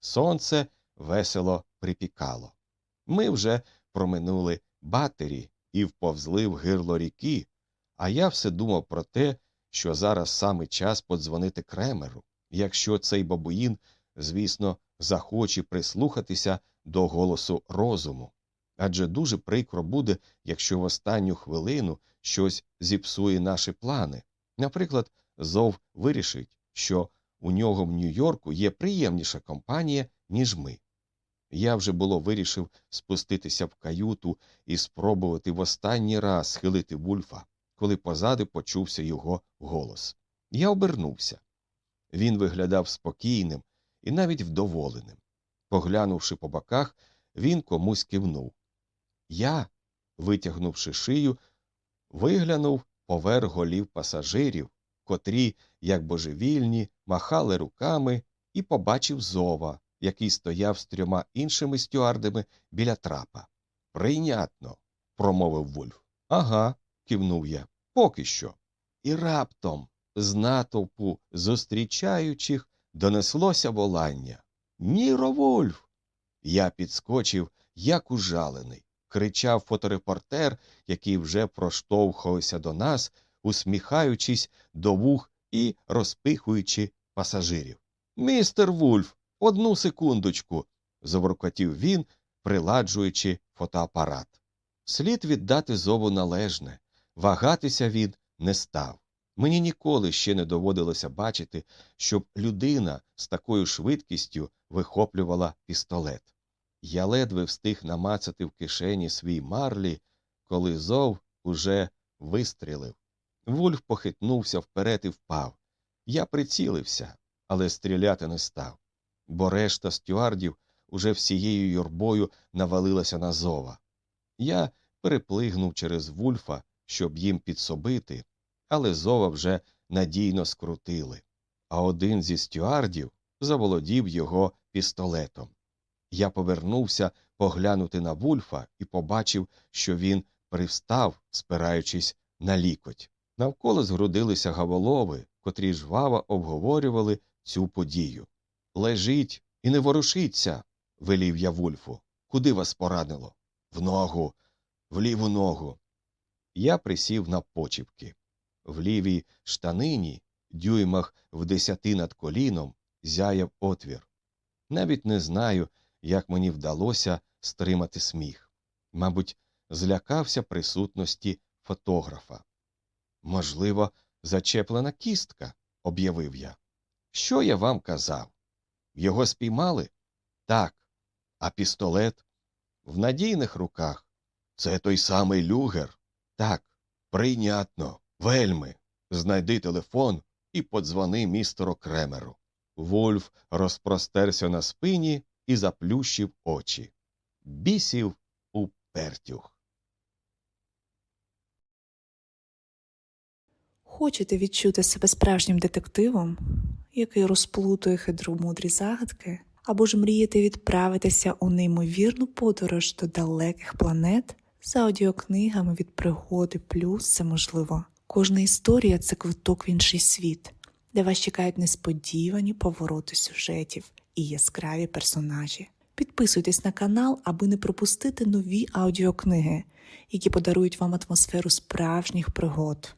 Сонце весело припікало. Ми вже проминули батері і вповзли в гирло ріки, а я все думав про те, що зараз саме час подзвонити кремеру, якщо цей бабуїн, звісно, захоче прислухатися до голосу розуму. Адже дуже прикро буде, якщо в останню хвилину щось зіпсує наші плани. Наприклад, Зов вирішить, що у нього в Нью-Йорку є приємніша компанія, ніж ми. Я вже було вирішив спуститися в каюту і спробувати в останній раз схилити Вульфа, коли позаду почувся його голос. Я обернувся. Він виглядав спокійним і навіть вдоволеним. Поглянувши по боках, він комусь кивнув. Я, витягнувши шию, виглянув поверх голів пасажирів, котрі, як божевільні, махали руками, і побачив зова, який стояв з трьома іншими стюардами біля трапа. Прийнятно, промовив Вульф. Ага, кивнув я. Поки що. і раптом з натовпу зустрічаючих донеслося волання. Ніро Вульф! Я підскочив, як ужалений, кричав фоторепортер, який вже проштовхувався до нас, усміхаючись до вух і розпихуючи пасажирів. Містер Вульф, одну секундочку. заворкотів він, приладжуючи фотоапарат. Слід віддати зову належне, вагатися він не став. Мені ніколи ще не доводилося бачити, щоб людина з такою швидкістю вихоплювала пістолет. Я ледве встиг намацати в кишені свій марлі, коли зов уже вистрілив. Вульф похитнувся вперед і впав. Я прицілився, але стріляти не став, бо решта стюардів уже всією юрбою навалилася на зова. Я переплигнув через вульфа, щоб їм підсобити, але зова вже надійно скрутили, а один зі стюардів заволодів його пістолетом. Я повернувся поглянути на вульфа і побачив, що він привстав, спираючись на лікоть. Навколо згрудилися гаволови, котрі жваво обговорювали цю подію. Лежіть і не ворушіться, велів я вульфу. Куди вас поранило? В ногу, в ліву ногу. Я присів на почіпки. В лівій штанині, дюймах в десяти над коліном, зяяв отвір. Навіть не знаю, як мені вдалося стримати сміх. Мабуть, злякався присутності фотографа. Можливо, зачеплена кістка, об'явив я. Що я вам казав? Його спіймали? Так. А пістолет? В надійних руках. Це той самий люгер? Так. Прийнятно. Вельми. Знайди телефон і подзвони містеру Кремеру. Вольф розпростерся на спині і заплющив очі. Бісів у пертюх. Хочете відчути себе справжнім детективом, який розплутує хитромудрі загадки, або ж мрієте відправитися у неймовірну подорож до далеких планет за аудіокнигами від пригоди плюс це можливо. Кожна історія це квиток в інший світ, де вас чекають несподівані повороти сюжетів і яскраві персонажі. Підписуйтесь на канал, аби не пропустити нові аудіокниги, які подарують вам атмосферу справжніх пригод.